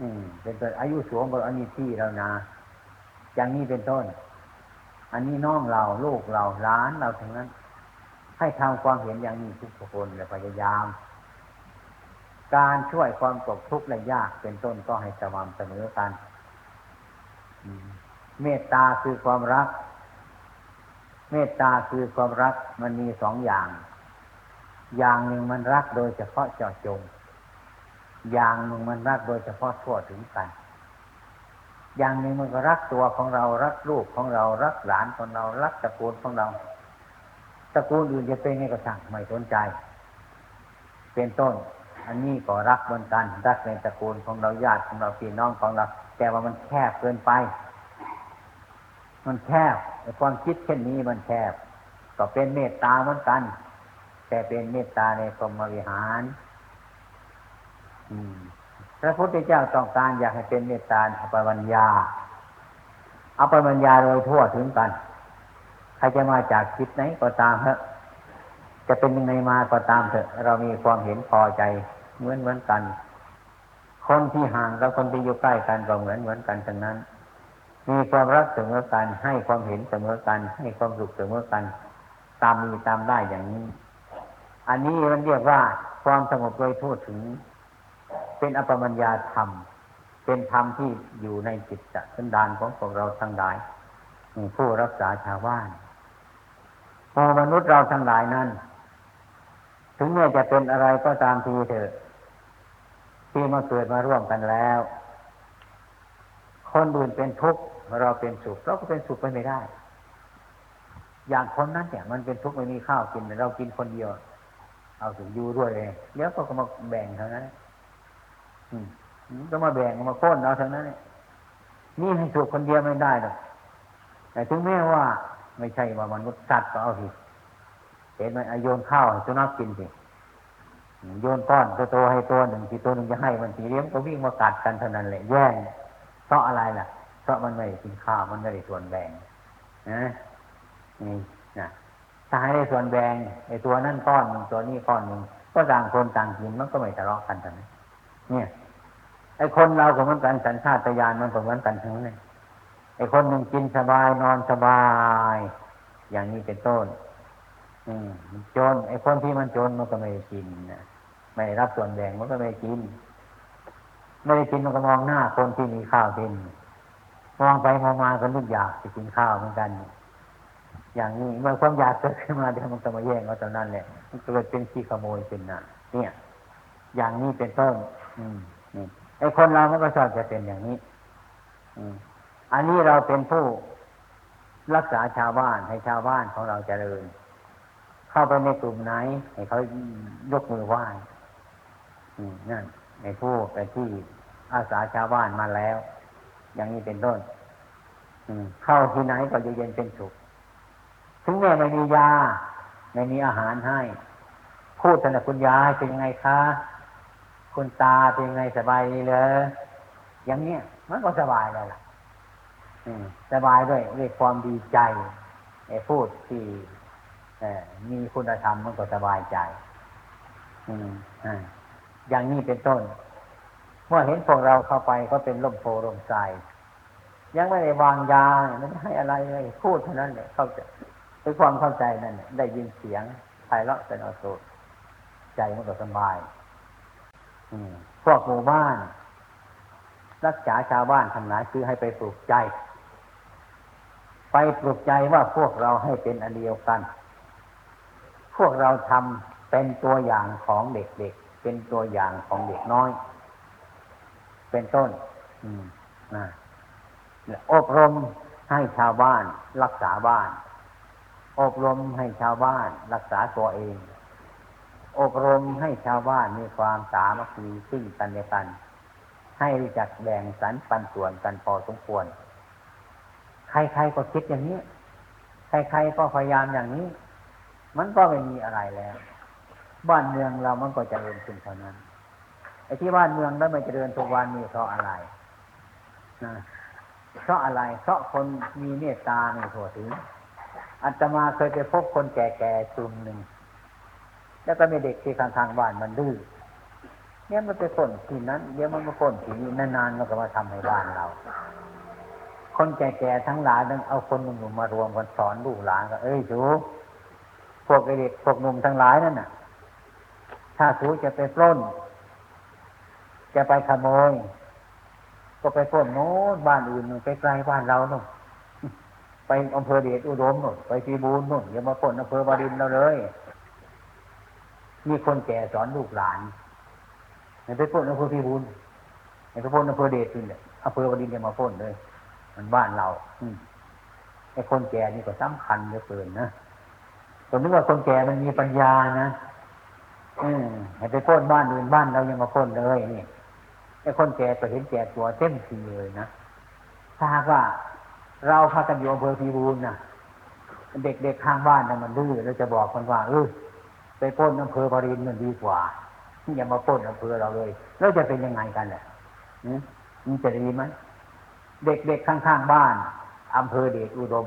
อืม เป็นตัวอายุสูงกว่าอันนี้ที่เรานะอย่างนี้เป็นต้น อันนี้น้องเราลูกเราล้านเราทั้งนั้น ให้ทำความเห็นอย่างนี้ทุกคนและพยายาม การช่วยความตกทุกข์และยากเป็นต้นก็ให้สม่ำเสมอกันเมตตาคือความรัก เมตตาคือความรักมันมีสองอย่าง อย่างหนึ่งมันรักโดยเฉพาะเจาะจง อย่างหนึ่งมันรักโดยเฉพาะทั่วถึงกัน อย่างหนึ่งมันก็รักตัวของเรารักลูกของเรารักหลานของเรารักตระกูลของเราตระกูลอื่นจะเป็นไงก็ช่างไม่สนใจ เป็นต้น อันนี้ก็รักเหมือนกันรักในตระกูลของเราญาติของเราพี่น้องของเรา แต่ว่ามันแคบเกินไป มันแคบความคิดเช่นนี้มันแคบ ก็เป็นเมตตาเหมือนกัน แต่เป็นเมตตาในกรมวิหารพระพุทธเจ้าต้องการอยากให้เป็นเมตตาอภิวัญญาอภิวัญญาโดยทั่วถึงกัน ใครจะมาจากคิดไหนก็ตามเถอะจะเป็นยังไงมาก็ตามเถอะ เรามีความเห็นพอใจเหมือนเหมือนกัน คนที่ห่างกับคนที่อยู่ใกล้กันก็เหมือนเหมือนกันทั้งนั้น มีความรักเสมอกันให้ความเห็นเสมอกันให้ความสุขเสมอกัน ตามมีตามได้อย่างนี้ อันนี้มันเรียกว่าความสงบโดยทั่วถึง เป็นอปมัญญาธรรม เป็นธรรมที่อยู่ในจิตสันดานของพวกเราทั้งหลายผู้รักษาชาวบ้านพอมนุษย์เราทั้งหลายนั้น ถึงแม้จะเป็นอะไรก็ตามทีเถอะ ที่มาเกิดมาร่วมกันแล้ว คนอื่นเป็นทุกข์เราเป็นสุขเราก็เป็นสุขไปไม่ได้ อย่างคนนั้นเนี่ยมันเป็นทุกข์ไม่มีข้าวกินเรากินคนเดียว เอาถึงอยู่ด้วยเลยเดี๋ยวก็มาแบ่งเท่านั้นอืมก็มาแบ่งมาพ้นเอาเท่านั้นนี่ให้สุขคนเดียวไม่ได้หรอกแต่ถึงแม้ว่า ไม่ใช่ว่ามันษย์สัตว์ก็เอาสิเห็นไหมโยนข้าวสุนัขกินสิโยนก้อนตัวโตให้ตัวหนึ่งที่ตัวหนึ่งจะให้มันสีเลี้ยงก็วิ่งมากัดกันเท่านั้นแหละแย่งเพราะอะไรล่ะ เพราะมันไม่ได้กินข้าวมันไม่ได้ส่วนแบ่งนะนี่นะ ถ้าให้ได้ส่วนแบ่งไอ้ตัวนั่นก้อนหนึ่งตัวนี้ก้อนหนึ่งก็ต่างคนต่างกินมันก็ไม่ทะเลาะกันทั้งนั้นเนี่ยไอ้คนเราก็เหมือนกันสัญชาตญาณมันก็เหมือนกันทั้งนั้นไอ้คนหนึ่งกินสบายนอนสบาย อย่างนี้เป็นต้น อืมจนไอ้คนที่มันจนมันก็ไม่กินนะไม่รับส่วนแบ่งมันก็ไม่กิน ไม่ได้กินมันก็มองหน้าคนที่มีข้าวกินมองไปมองมาก็นึกอยากจะกินข้าวเหมือนกัน อย่างนี้เมื่อความอยากเกิดขึ้นมาเดี๋ยวมันก็มาแย่งเอาตอนนั้นแหละมันเกิดเป็นขี้ขโมยเป็นน่ะ เนี่ย อย่างนี้เป็นต้น อืมนี่ไอ้คนเรามันก็ชอบจะเป็นอย่างนี้ อืมอันนี้เราเป็นผู้รักษาชาวบ้านให้ชาวบ้านของเราเจริญ เข้าไปในกลุ่มไหน ให้เขายกมือไหว้นั่นในผู้ไปที่อาสาชาวบ้านมาแล้ว อย่างนี้เป็นต้นเข้าที่ไหนก็อยู่เย็นเป็นสุข ถึงแม้ไม่มียาไม่มีอาหารให้ พูดสนับคุณยายเป็นยังไงคะ คุณตาเป็นยังไงสบายดีเลยอย่างเนี้ยมันก็สบายแล้วล่ะสบายด้วยด้วยความดีใจไอ้พูดที่มีคุณธรรมมันก็สบายใจอืมอย่างนี้เป็นต้น เมื่อเห็นพวกเราเข้าไปก็เป็นลมโพลมใจยังไม่ได้วางยาไม่ได้ให้อะไรเลยพูดเท่านั้นเนี่ยเขาจด้ วยความเข้าใจนั่นได้ยินเสียงไพเราะเป็นอโศกใจมันก็สบาย อืมพวกหมู่บ้าน รักษาชาวบ้านทำหลายคือให้ไปปลูกใจ ไปปลูกใจว่าพวกเราให้เป็นอันเดียวกัน พวกเราทำเป็นตัวอย่างของเด็กๆเป็นตัวอย่างของเด็กน้อย เป็นต้น อืมนะอบรมให้ชาวบ้าน รักษาบ้าน อบรมให้ชาวบ้านรักษาตัวเอง อบรมให้ชาวบ้านมีความสามัคคีซึ่งกันและกัน ให้รู้จักแบ่งสรรปันส่วนกันพอสมควร ใครๆก็คิดอย่างนี้ ใครๆก็พยายามอย่างนี้ มันก็ไม่มีอะไรแล้ว บ้านเมืองเรามันก็จเจริญขึ้นเท่านั้นไอ้ที่บ้านเมืองแล้วมันจเจริญทุกวันนี้เพราะอะไรนะเพราะอะไร เพราะคนมีเมตตาในทั่วถึง อัตมาเคยไปพบคนแก่ๆกลุ่มหนึ่ง แล้วก็มีเด็กที่ข้างๆบ้านมันดื้อเนี่ยมันไปฝนที่นั้นเดี๋ยวมันมาฝนที่นี้นานๆมันก็มาทำให้บ้านเรา คนแก่ๆทั้งหลายนั้นเอาคนหนุ่มๆมารวมกันสอนลูกหลานก็เอ้ยจูพวกเด็กพวกหนุ่มทั้งหลายนั่นน่ะ ถ้าสูจะไปปล้น จะไปขโมย ก็ไปพ้นโน้นบ้านอื่นไปไกลบ้านเราโน่น ไปอำเภอเดชอุดมโน่นไปปีบูนโน่นอย่ามาพ้นอำเภอบารินเราเลยมีคนแก่สอนลูกหลานไปพ้นอำเภอพิบูลไปพ้นอำเภอเดชขึ้นเลยอำเภอวดินจะมาพ้นเลย มันบ้านเรา อืไอ้คนแก่นี่ก็สำคัญเหลือเกินนะผมนึกว่าคนแก่มันมีปัญญานะอืมไปพ้นบ้านอื่นบ้านเรายังมาพ้นเลยนี่ไอ้คนแก่ก็เห็นแก่ตัวเต็มทีเลยนะถ้าหากว่า เราพากันอยู่อำเภอพิบูลนะเด็กๆข้างบ้านนะมันดื้อเราจะบอกมันว่าเออไปพ้นอำเภอปรินมันดีกว่าอย่ามาพ้นอำเภอเราเลย แล้วจะเป็นยังไงกันแหละมันจะดีไหมเด็กๆข้างๆบ้านอำเภอเดชอุดม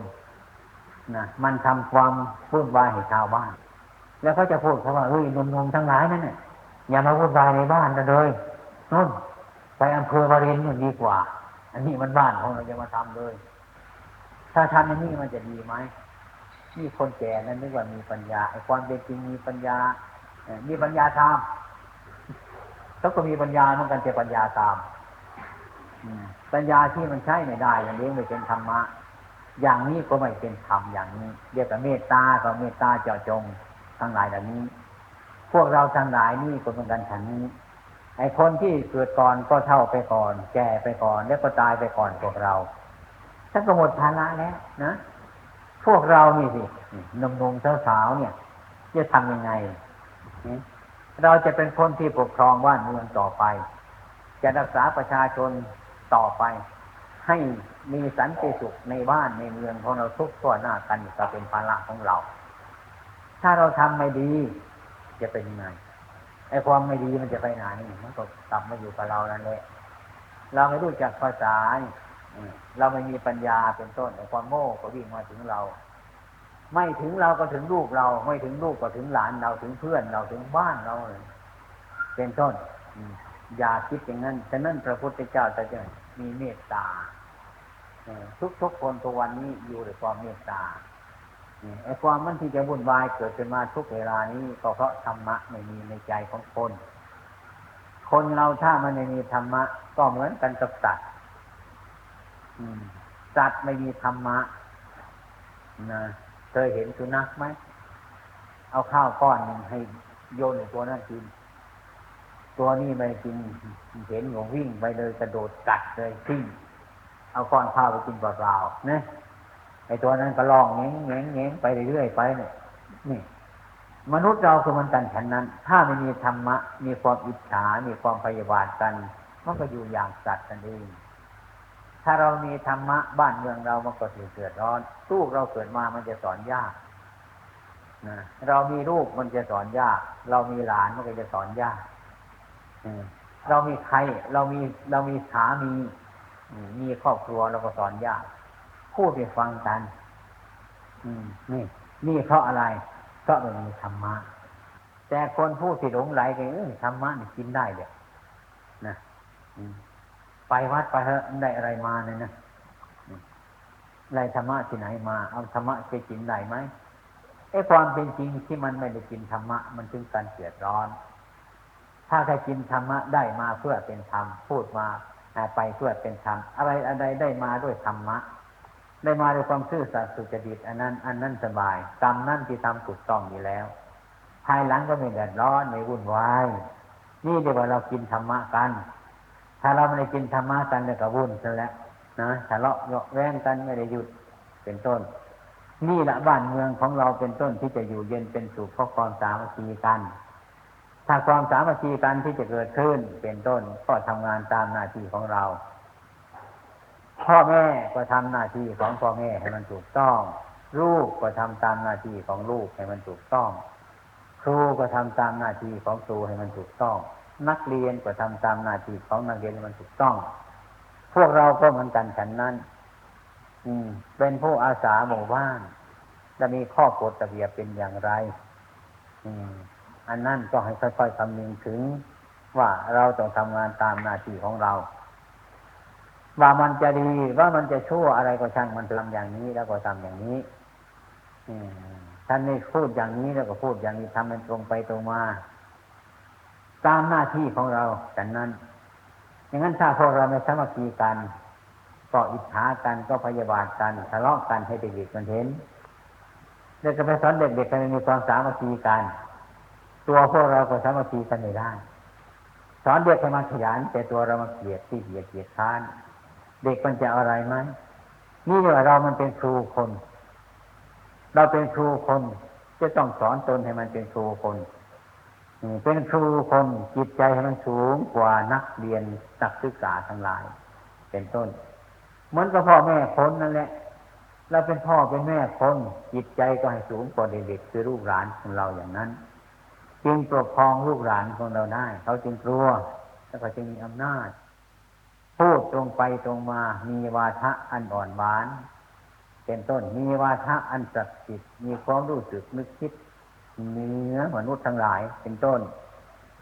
นะมันทำความวุ่นวายให้ชาวบ้าน แล้วเขาจะพูดเขาว่าเฮ้ยนมๆทั้งหลายนั่นเนี่ยอย่ามาวุ่นวายในบ้านกันเลยนู่นไปอำเภอปรินมันดีกว่า อันนี้มันบ้านของเราจะมาทำเลย ถ้าทำอย่างนี้มันจะดีไหมนี่คนแก่นั้นนึกว่ามีปัญญาไอ้ความเป็นจริงมีปัญญามีปัญญาทำเขาก็มีปัญญาเหมือนกันแต่ปัญญาตามปัญญาที่มันใช้ไม่ได้อย่างนี้ไม่เป็นธรรมะ อย่างนี้ก็ไม่เป็นธรรมอย่างนี้ เรียกว่าเมตตาก็เมตตาเจาะจงทั้งหลายเหล่านี้ พวกเราทั้งหลายนี่ก็เป็นกันฉันนี้ไอ้คนที่เกิดก่อนก็เท่าไปก่อน แก่ไปก่อน แล้วก็ตายไปก่อนพวกเรา ท่านก็หมดภาระแล้วนะ พวกเรานี่สิหนุ่มๆสาวๆเนี่ย จะทำยังไง เราจะเป็นคนที่ปกครองบ้านเมืองต่อไป จะรักษาประชาชนต่อไป ให้มีสันติสุขในบ้านในเมืองของเราทุกตัวหน้ากันจะเป็นภาระของเรา ถ้าเราทำไม่ดี จะเป็นยังไงไอ้ความไม่ดีมันจะไปไหนมันก็กลับมาอยู่กับเรานั่นแหละเราไม่รู้จักภาษา เราไม่มีปัญญาเป็นต้นไอ้ความโง่ก็วิ่งมาถึงเรา ไม่ถึงเราก็ถึงลูกเรา ไม่ถึงลูกก็ถึงหลานเราถึงเพื่อนเราถึงบ้านเราเป็นต้นอย่าคิดอย่างนั้นฉะนั้นพระพุทธเจ้าจะมีเมตตาทุกทุกคนตัววันนี้อยู่ด้วยความเมตตาไอ้ความมันที่จะวุ่นวายเกิดขึ้นมาทุกเวลานี้ก็เพราะธรรมะไม่มีในใจของคน คนเราถ้ามันไม่มีธรรมะ ก็เหมือนกันกับสัตว์ สัตว์ไม่มีธรรมะนะเคยเห็นสุนัขไหม เอาข้าวก้อนหนึ่งให้โยนในตัวนั้นกิน ตัวนี้ไม่กินเห็นหงวิ่งไปเลยกระโดดกัดเลยทิ้งเอาก้อนข้าวไปกินเปล่าๆนะไอตัวนั้นก็ลองเงี้ยเงี้ยเงี้ยไปเรื่อยๆไปเนี่ยนี่ มนุษย์เราคือมันกันฉันนั้น ถ้าไม่มีธรรมะ มีความอิจฉา มีความพยาบาทกัน มันก็อยู่อย่างสัตว์กันเอง ถ้าเรามีธรรมะบ้านเมืองเรามันก็ถือเกิดร้อนลูกเราเกิดมามันจะสอนยากนะเรามีลูกมันจะสอนยาก เรามีหลานมันก็จะสอนยากเรามีใคร เรามีเรามีสามีมีครอบครัวเราก็สอนยากพูดไปฟังกันนี่นี่เพราะอะไรเพราะมันมีธรรมะแต่คนพูดสิหลงไหลกันธรรมะนี่กินได้เดี๋ยนะ ไปวัดไปเถอะได้อะไรมาเนี่ยนะได้ธรรมะที่ไหนมา เอาธรรมะไปกินได้ไหมไอ้ความเป็นจริงที่มันไม่ได้กินธรรมะมันถึงการเสียดร้อน ถ้าใครกินธรรมะได้มาเพื่อเป็นธรรมพูดมาไปเพื่อเป็นธรรมอะไรอะไรได้มาด้วยธรรมะ ได้มาด้วยความซื่อสัตย์สุจริตอันนั้น อันนั้นสบายกรรมนั่นที่ทำถูกต้องอยู่แล้ว ภายหลังก็ไม่เดือดร้อนไม่วุ่นวายนี่เดี๋ยวเรากินธรรมะกัน ถ้าเราไม่ได้กินธรรมะกันเนี่ยก็วุ่นซะแล้วนะทะเลาะเยาะแว้งกันไม่ได้หยุดเป็นต้น นี่ละบ้านเมืองของเราเป็นต้นที่จะอยู่เย็นเป็นสุขเพราะความสามัคคีกัน ถ้าความสามัคคีกันที่จะเกิดขึ้นเป็นต้นก็ทำงานตามหน้าที่ของเรา พ่อแม่ก็ทำหน้าที่ของพ่อแม่ให้มันถูกต้อง ลูกก็ทำตามหน้าที่ของลูกให้มันถูกต้อง ครูก็ทำตามหน้าที่ของครูให้มันถูกต้อง นักเรียนก็ทำตามหน้าที่ของนักเรียนมันถูกต้อง พวกเราก็เหมือนกันฉันนั้น อืม เป็นผู้อาสาหมู่บ้านจะมีข้อกฎระเบียบเป็นอย่างไร อืม อันนั้นก็ให้ค่อยๆคำนึงถึง ว่าเราต้องทำงานตามหน้าที่ของเรา ว่ามันจะดีว่ามันจะชั่วอะไรก็ช่างมันทำอย่างนี้แล้วก็ทำอย่างนี้ อืมท่านนี่พูดอย่างนี้แล้วก็พูดอย่างนี้ทำมันตรงไปตรงมา ตามหน้าที่ของเราแต่นั้น อย่างนั้นถ้าพวกเราไม่สามัคคีกัน ก็อิจฉากันก็พยาบาทกันทะเลาะกันให้เด็กๆมันเห็นเด็กก็ไปสอนเด็กๆกันมีความสามัคคีกัน ตัวพวกเราก็สามัคคีกันไม่ได้สอนเด็กให้มาขยันแต่ตัวเรามาเกลียดที่เกียดเกียดค้านเด็กมันจะอะไรไหมนี่ว่าเรามันเป็นครูคน เราเป็นครูคนจะต้องสอนตนให้มันเป็นครูคน เป็นครูคนจิตใจให้มันสูงกว่านักเรียนนักศึกษาทั้งหลาย เป็นต้น เหมือนกับพ่อแม่คนนั่นแหละเราเป็นพ่อเป็นแม่คนจิตใจก็ให้สูงกว่าเด็กๆคือลูกหลานของเราอย่างนั้น จึงปกครองลูกหลานของเราได้ เขาจึงกลัวแล้วก็จึงมีอำนาจ พูดตรงไปตรงมา มีวาทะอันอ่อนหวาน เป็นต้นมีวาทะอันศักดิ์สิทธิ์มีความรู้สึกนึกคิด เหนือมนุษย์ทั้งหลายเป็นต้น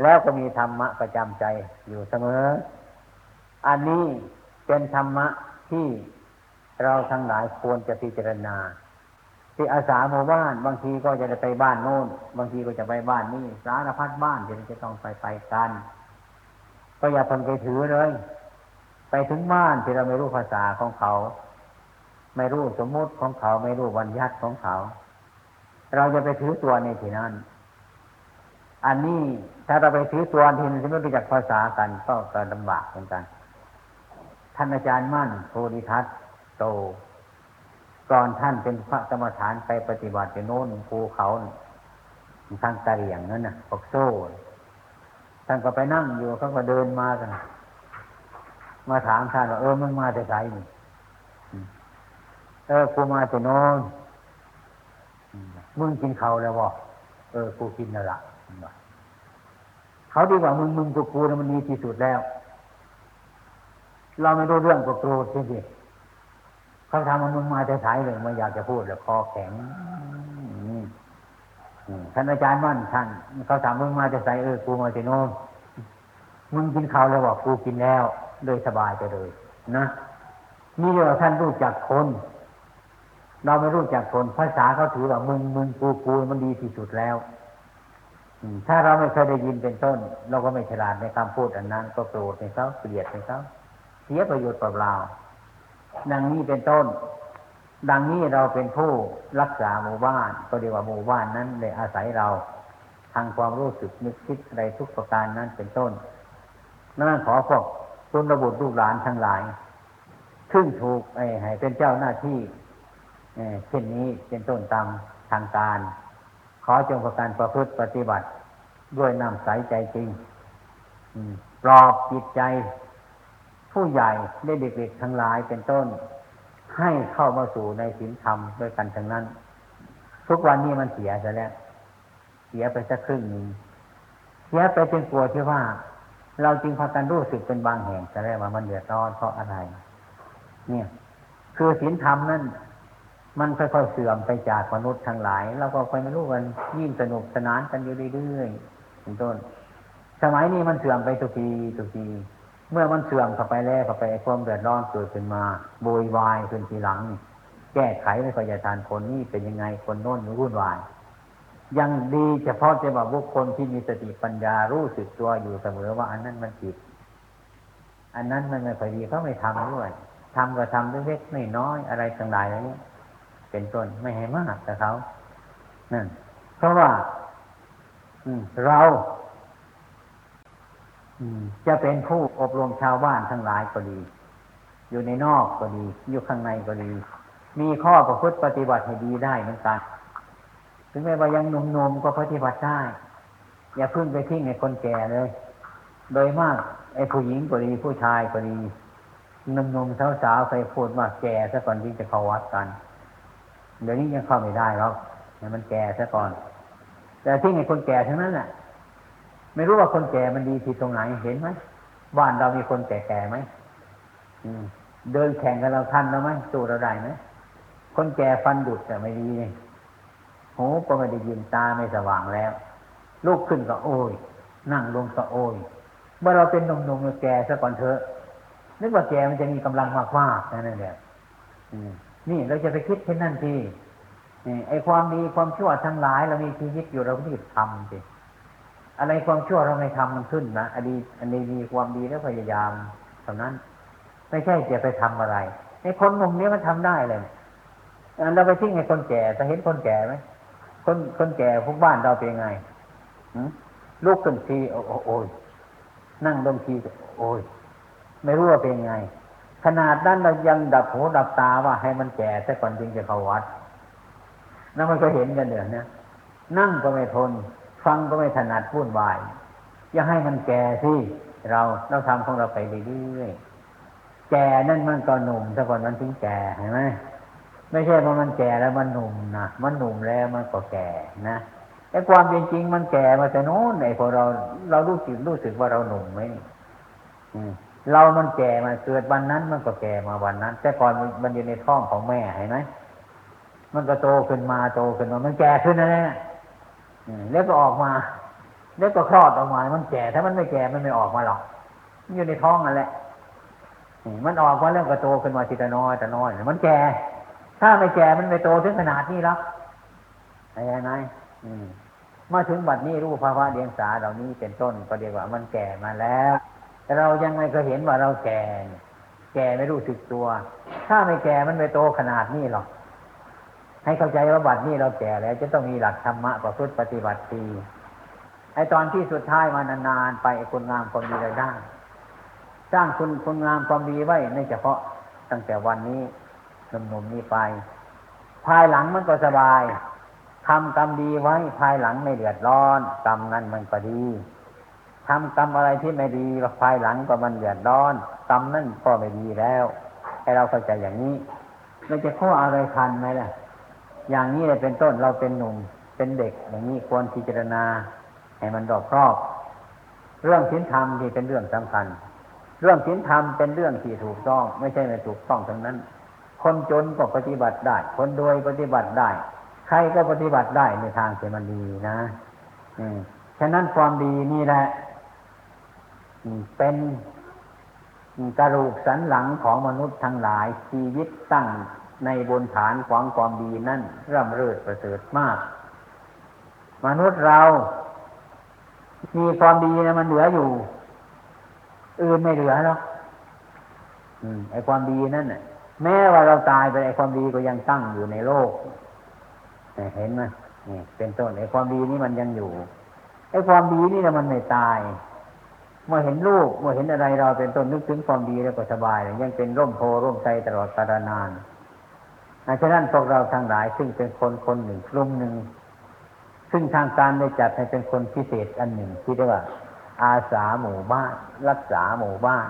แล้วก็มีธรรมะประจำใจอยู่เสมอ อันนี้เป็นธรรมะที่เราทั้งหลายควรจะพิจารณา ที่อาสาหมู่บ้านบางทีก็จะไปบ้านโน้น บางทีก็จะไปบ้านนี่สารพัดบ้านที่จะต้องไปไปกัน ก็อย่าทนไปถือเลย ไปถึงบ้านที่เราไม่รู้ภาษาของเขา ไม่รู้สมมุติของเขาไม่รู้วันยัดของเขา เราจะไปถือตัวในที่นั้น อันนี้ถ้าเราไปถือตัวทีนี้ไม่รู้จักภาษากันก็ก็ลำบากเหมือนกัน ท่านอาจารย์มั่นโพธิทัตโตก่อนท่านเป็นพระกรรมฐานไปปฏิบัติโน้นภูเขาทางตะเลียงนั่นน่ะปกโซ่ท่านก็ไปนั่งอยู่เขาก็เดินมากันมาถามท่านว่าเออมึงมาแต่ไกลนี่เออกูมาแต่โน้น มึงกินเขาแล้วบ่เออ กูกินแล้วละเขาดีกว่ามึงมึงกูกูมันดีที่สุดแล้ว เราไม่รู้เรื่องก็โกรธสิเขาทำมันมึงมาแต่สายเลยไม่อยากจะพูดแล้วคอแข็งท่านอาจารย์มั่นท่านเขาถามมึงมาจะใส่เออกูมาจะโน่นมึงกินข้าวแล้วบอกกูกินแล้วโดยสบายไปเลย นะนี่เรียกว่าท่านรู้จักคน เราไม่รู้จักคนภาษาเขาถือว่ามึงมึงกูกูมันดีที่สุดแล้วถ้าเราไม่เคยได้ยินเป็นต้น เราก็ไม่ฉลาดในคำพูดอันนั้น ก็โกรธในเขาเกลียดในเขาเสียประโยชน์เปล่าดังนี้เป็นต้น ดังนี้เราเป็นผู้รักษาหมู่บ้าน ก็เรียกว่าหมู่บ้านนั้นเลยอาศัยเราทางความรู้สึกนึกคิดอะไรทุกประการนั้นเป็นต้นนั่นขอพวกคุณระบุลูกหลานทั้งหลายขึ้นถูกไอ้ให้เป็นเจ้าหน้าที่ เช่นนี้เป็นต้นตามทางการ ขอจงประการประพฤติปฏิบัติ ด้วยน้ำใสใจจริงปลอบจิตใจ ผู้ใหญ่ได้เด็กๆทั้งหลายเป็นต้น ให้เข้ามาสู่ในศีลธรรมด้วยกันทั้งนั้น ทุกวันนี้มันเสียซะแล้ว เสียไปสักครึ่งหนึ่งเสียไปเป็นกลัวที่ว่า เราจึงพากันรู้สึกเป็นบางแห่งจะได้ว่ามันเดือดร้อนเพราะอะไร เนี่ย คือศีลธรรมนั่น มันค่อยๆเสื่อมไปจากมนุษย์ทั้งหลาย เราก็ไปไม่รู้กันยิ่งสนุกสนานกันอยู่เรื่อยๆเป็นต้น สมัยนี้มันเสื่อมไปทุกทีทุกที เมื่อมันเสื่อมเข้าไปแล้วเข้าไปความเดือดร้อนเกิดขึ้นมาโวยวายขึ้นทีหลัง แก้ไขไม่ค่อยจะทานคนนี้เป็นยังไงคนโน้นวุ่นวาย ยังดีเฉพาะจะว่าบุคคลที่มีสติปัญญารู้สึกตัวอยู่เสมอว่าอันนั้นมันผิด อันนั้นมันไม่ค่อยดีเขาไม่ทำด้วยทำก็ทำเล็กๆไม่น้อยอะไรต่างๆอะไรนี้ เป็นต้นไม่ให้มากแต่เขานั่นเพราะว่าเราจะเป็นผู้อบรมชาวบ้านทั้งหลายก็ดี อยู่ในนอกก็ดี อยู่ข้างในก็ดี มีข้อประพฤติปฏิบัติให้ดีได้เหมือนกัน ถึงแม้ว่ายังหนุ่มๆก็ปฏิบัติได้ อย่าพึ่งไปทิ้งในคนแก่เลย โดยมากไอ้ผู้หญิงก็ดีผู้ชายก็ดีหนุ่มๆสาวๆใครพูดว่าแก่ซะก่อนที่จะเข้าวัดกัน เดี๋ยวนี้ยังเข้าไม่ได้หรอกมันแก่ซะก่อน แต่ที่ในคนแก่ทั้งนั้นแหละไม่รู้ว่าคนแก่มันดีที่ตรงไหนเห็นไหมบ้านเรามีคนแก่ๆไหมเดินแข่งกันเราทันแล้วไหมสู้เราได้ไหมคนแก่ฟันดุดแต่ไม่ดีหูก็ไม่ได้ยินตาไม่สว่างแล้วลูกขึ้นก็โอยนั่งลงก็โอยเมื่อเราเป็นหนุ่มๆแก่ซะก่อนเถอะนึกว่าแก่มันจะมีกำลังมากมากนั่นแหละ นี่เราจะไปคิดเช่นนั้นทีไอ้ความดีความชั่วทั้งหลายเรามีชีวิตอยู่เราก็ต้องทำสิอะไรความชั่วเราไม่ทำมันขึ้นนะอดีอันนี้มีความดีแล้วพยายามเท่านั้น ไม่ใช่จะไปทำอะไรในคนหนุ่มนี้มันทำได้เลยเราไปทิ้งให้คนแก่จะเห็นคนแก่ไหมคนคนแก่พวกบ้านเราเป็นไงลูกขึ้นทีโอ้โอ้นั่งดมทีโอ้ยไม่รู้ว่าเป็นไง ขนาดนั้นเรายังดับหูดับตาว่าให้มันแก่แต่ก่อนจึงจะเข้าวัดนั่นมันก็เห็นกันเดี๋ยวนี้นั่งก็ไม่ทน ฟังก็ไม่ถนัดพูดวายอย่าให้มันแก่สิเราเราทำของเราไปเรื่อยๆแก่นั่นมันก็หนุ่มแต่ก่อนมันถึงแก่เห็นไหมไม่ใช่ว่ามันแก่แล้วมันหนุ่มนะมันหนุ่มแล้วมันก็แก่นะไอ้ความเป็นจริงมันแก่มาแต่โน้นไอ้พอเราเรารู้สึกรู้สึกว่าเราหนุ่มไหม เรามันแก่มาเกิดวันนั้นมันก็แก่มาวันนั้น แต่ก่อนมันอยู่ในท้องของแม่เห็นไหมมันก็โตขึ้นมาโตขึ้นมา มันแก่ขึ้นนะเนี่ยแล้วก็ออกมา แล้วก็คลอดออกมา มันแก่ถ้ามันไม่แก่มันไม่ออกมาหรอกมันอยู่ในท้องนั่นแหละมันออกมาเรื่องก็โตขึ้นมาทีละน้อยแต่น้อยมันแก่ ถ้าไม่แก่มันไม่โตถึงขนาดนี้หรอกอะไรไหมมาถึงบัดนี้รู้ภาวะเดียงสาเหล่านี้เป็นต้นก็เรียกว่ามันแก่มาแล้ว แต่เรายังไม่เคยเห็นว่าเราแก่ แก่ไม่รู้สึกตัว ถ้าไม่แก่มันไม่โตขนาดนี้หรอก ให้เข้าใจว่าบัดนี้เราแก่แล้วจะต้องมีหลักธรรมะประพฤติปฏิบัติดีไอตอนที่สุดท้ายมานานๆไปคุณงามความดีได้สร้างคุณคุณงามความดีไว้ในเฉพาะตั้งแต่วันนี้หนุ่มๆนี้ไป ภายหลังมันก็สบายทำกรรมดีไว้ภายหลังไม่เดือดร้อนกรรมนั้นมันก็ดี ทำกรรมอะไรที่ไม่ดีภายหลังก็มันเดือดร้อนกรรมนั่นก็ไม่ดีแล้วให้เราเข้าใจอย่างนี้เราจะข้ออะไรทันไหมล่ะ อย่างนี้เลยเป็นต้นเราเป็นหนุ่มเป็นเด็ก อย่างนี้ควรพิจารณาให้มันรอบครอบ เรื่องศีลธรรมที่เป็นเรื่องสำคัญ เรื่องศีลธรรมเป็นเรื่องที่ถูกต้อง ไม่ใช่ไม่ถูกต้องทั้งนั้น คนจนก็ปฏิบัติได้ คนรวยปฏิบัติได้ ใครก็ปฏิบัติได้ในทางที่มันดีนะอืมฉะนั้นความดีนี่แหละ เป็นกระดูกสันหลังของมนุษย์ทั้งหลายชีวิตตั้งในบนฐานของความดีนั่นร่ำเริดประเสริฐมาก มนุษย์เรา มีความดีนะมันเหลืออยู่ อื่นไม่เหลือหรอกไอ้ความดีนั่นน่ะ แม้ว่าเราตายไปไอ้ความดีก็ยังตั้งอยู่ในโลกเห็นไหมนี่เป็นต้นไอ้ความดีนี่มันยังอยู่ไอ้ความดีนี่นะมันไม่ตาย เมื่อเห็นลูกเมื่อเห็นอะไรเราเป็นต้นนึกถึงความดีแล้วก็สบาย ยังเป็นร่มโพร่มใจตลอดกาลนานฉะนั้นพวกเราทั้งหลายซึ่งเป็นคนคนหนึ่งกลุ่มหนึ่ง ซึ่งทางการได้จัดให้เป็นคนพิเศษอันหนึ่งที่เรียกว่า อาสาหมู่บ้าน รักษาหมู่บ้าน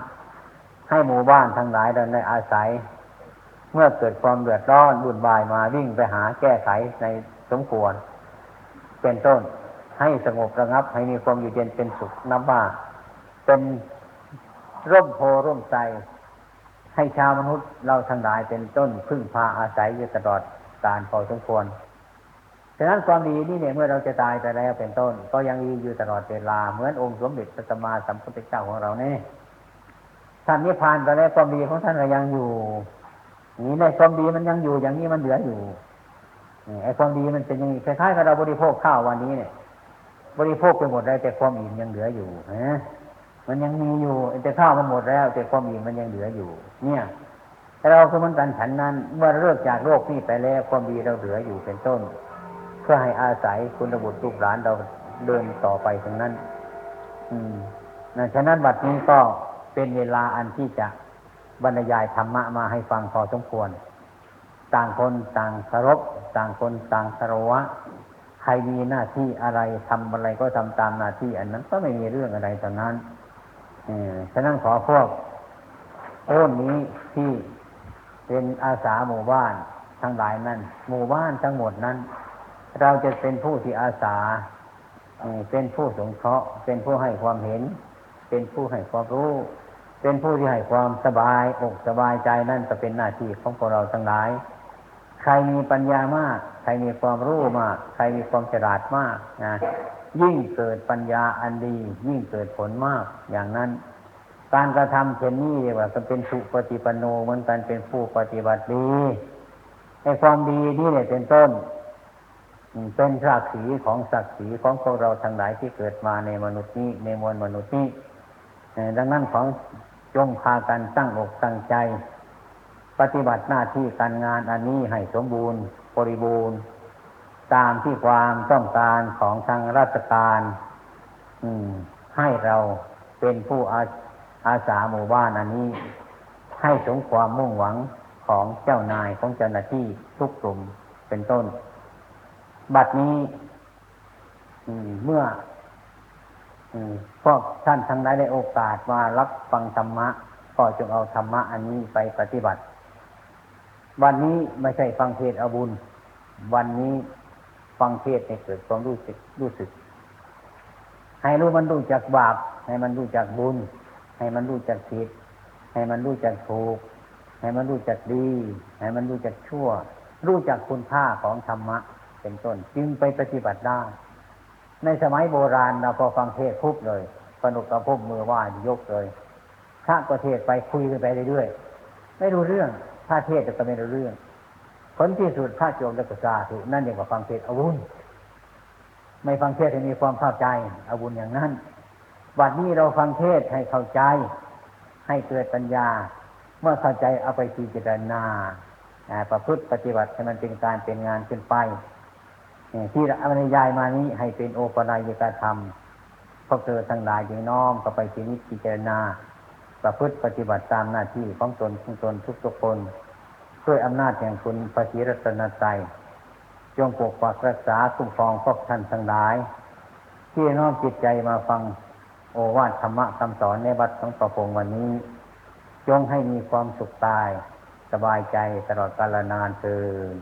ให้หมู่บ้านทั้งหลายเราได้อาศัย เมื่อเกิดความเดือดร้อนบุญบายมาวิ่งไปหาแก้ไขในสมควร เป็นต้นให้สงบระงับให้มีความอยู่เย็นเป็นสุขนับว่า เป็นร่มโพร่มใจให้ชาวมนุษย์เราทั้งหลายเป็นต้นพึ่งพาอาศัยอยู่ตลอดการพอสมควร ฉะนั้นความดีนี่เนี่ยเมื่อเราจะตายไปแล้วเป็นต้น ก็ยังมีอยู่ตลอดเวลาเหมือนองค์สมเด็จพระสัมมาสัมพุทธเจ้าของเราเนี่ยท่านนิพพานไปแล้วความดีของท่านก็ยังอยู่นี่ในความดีมันยังอยู่อย่างนี้มันเหลืออยู่ไอ้ความดีมันเป็นอย่างนี้คล้ายๆกับเราบริโภคข้าววันนี้เนี่ย บริโภคไปหมดแล้วแต่ความอิ่มยังเหลืออยู่นะ มันยังมีอยู่แต่ข้าวมันหมดแล้ว แต่ความอิ่มมันยังเหลืออยู่ เนี่ยเราก็เหมือนกันฉันนั้น เมื่อเลิกจากโลกนี้ไปแล้วความดีเราเหลืออยู่เป็นต้น เพื่อให้อาศัยคุณบุตรลูกหลานเราเดินต่อไปตรงนั้น อืมนะฉะนั้นบัดนี้ก็เป็นเวลาอันที่จะบรรยายธรรมะมาให้ฟังพอสมควร ต่างคนต่างเคารพต่างคนต่างคารวะใครมีหน้าที่อะไรทำอะไรก็ทำตามหน้าที่อันนั้นก็ไม่มีเรื่องอะไรตรงนั้น ฉะนั้นขอพวกโอ้นนี้ที่เป็นอาสาหมู่บ้านทั้งหลายนั้น หมู่บ้านทั้งหมดนั้น เราจะเป็นผู้ที่อาสาเป็นผู้สงเคราะห์ เป็นผู้ให้ความเห็น เป็นผู้ให้ความรู้ เป็นผู้ที่ให้ความสบายอกสบายใจนั่นจะเป็นหน้าที่ของพวกเราทั้งหลาย ใครมีปัญญามาก ใครมีความรู้มาก ใครมีความฉลาดมากนะ ยิ่งเกิดปัญญาอันดี ยิ่งเกิดผลมากอย่างนั้น การกระทำเช่นนี้เรียกว่าเป็นสุปฏิปโนเหมือนกันเป็นผู้ปฏิบัติดีในความดีนี่เนี่ยเป็นต้นเป็นศักดิ์ศรีของศักดิ์ศรีของพวกเราทั้งหลายที่เกิดมาในมนุษย์นี้ในมวลมนุษย์นี้ดังนั้นของจงพากันตั้งอกตั้งใจ ปฏิบัติหน้าที่การงานอันนี้ให้สมบูรณ์ บริบูรณ์ ตามที่ความต้องการของทางราชการให้เราเป็นผู้อาอาสาหมู่บ้านอันนี้ ให้สมความมุ่งหวังของเจ้านายของเจ้าหน้าที่ทุกกลุ่มเป็นต้น บัดนี้มเมื่อพวกท่านทั้งหลายได้โอกาสมารับฟังธรรมะ ก็จงเอาธรรมะอันนี้ไปปฏิบัติ วันนี้ไม่ใช่ฟังเทศอาบุญ วันนี้ ฟังเทศให้เกิดความรู้สึกรู้สึก ให้รู้มันรู้จักบาป ให้มันรู้จักบุญ ให้มันรู้จักผิด ให้มันรู้จักถูก ให้มันรู้จักดี ให้มันรู้จักชั่ว รู้จักคุณค่าของธรรมะ เป็นต้น จึงไปปฏิบัติได้ ในสมัยโบราณเราพอฟังเทศน์ปุ๊บเลยสนุกกับพบมือไหว่ายกเลยพระก็เทศไปคุยกันไปเรื่อยๆไม่รู้เรื่องพระเทศน์ก็ไม่รู้เรื่อง ผลที่สุดพระโจมและกษาถูกนั่นเองกับฟังเทศอาวุญไม่ฟังเทศให้มีความเข้าใจอาวุญอย่างนั้นบัดนี้เราฟังเทศให้เข้าใจ ให้เกิดปัญญา เมื่อเข้าใจเอาไปพิจารณาประพฤติปฏิบัติให้มันเป็นการเป็นงานขึ้นไปที่เราบรรยายมานี้ให้เป็นโอปนายกธรรมพวกเธอทั้งหลายจึงน้อมก็ไปชีวิตพิจารณา ประพฤติปฏิบัติตามหน้าที่ของตนของตนทุกทุกๆคน ด้วยอำนาจแห่งคุณพระศรีรัตนใจจงปกปักรักษาคุ้มครองพวกท่านทั้งหลาย ที่น้อมจิตใจมาฟังโอวาทธรรมะคำสอนในวัดของประพงวันนี้ จงให้มีความสุขตาย สบายใจตลอดกาลนานเทอญ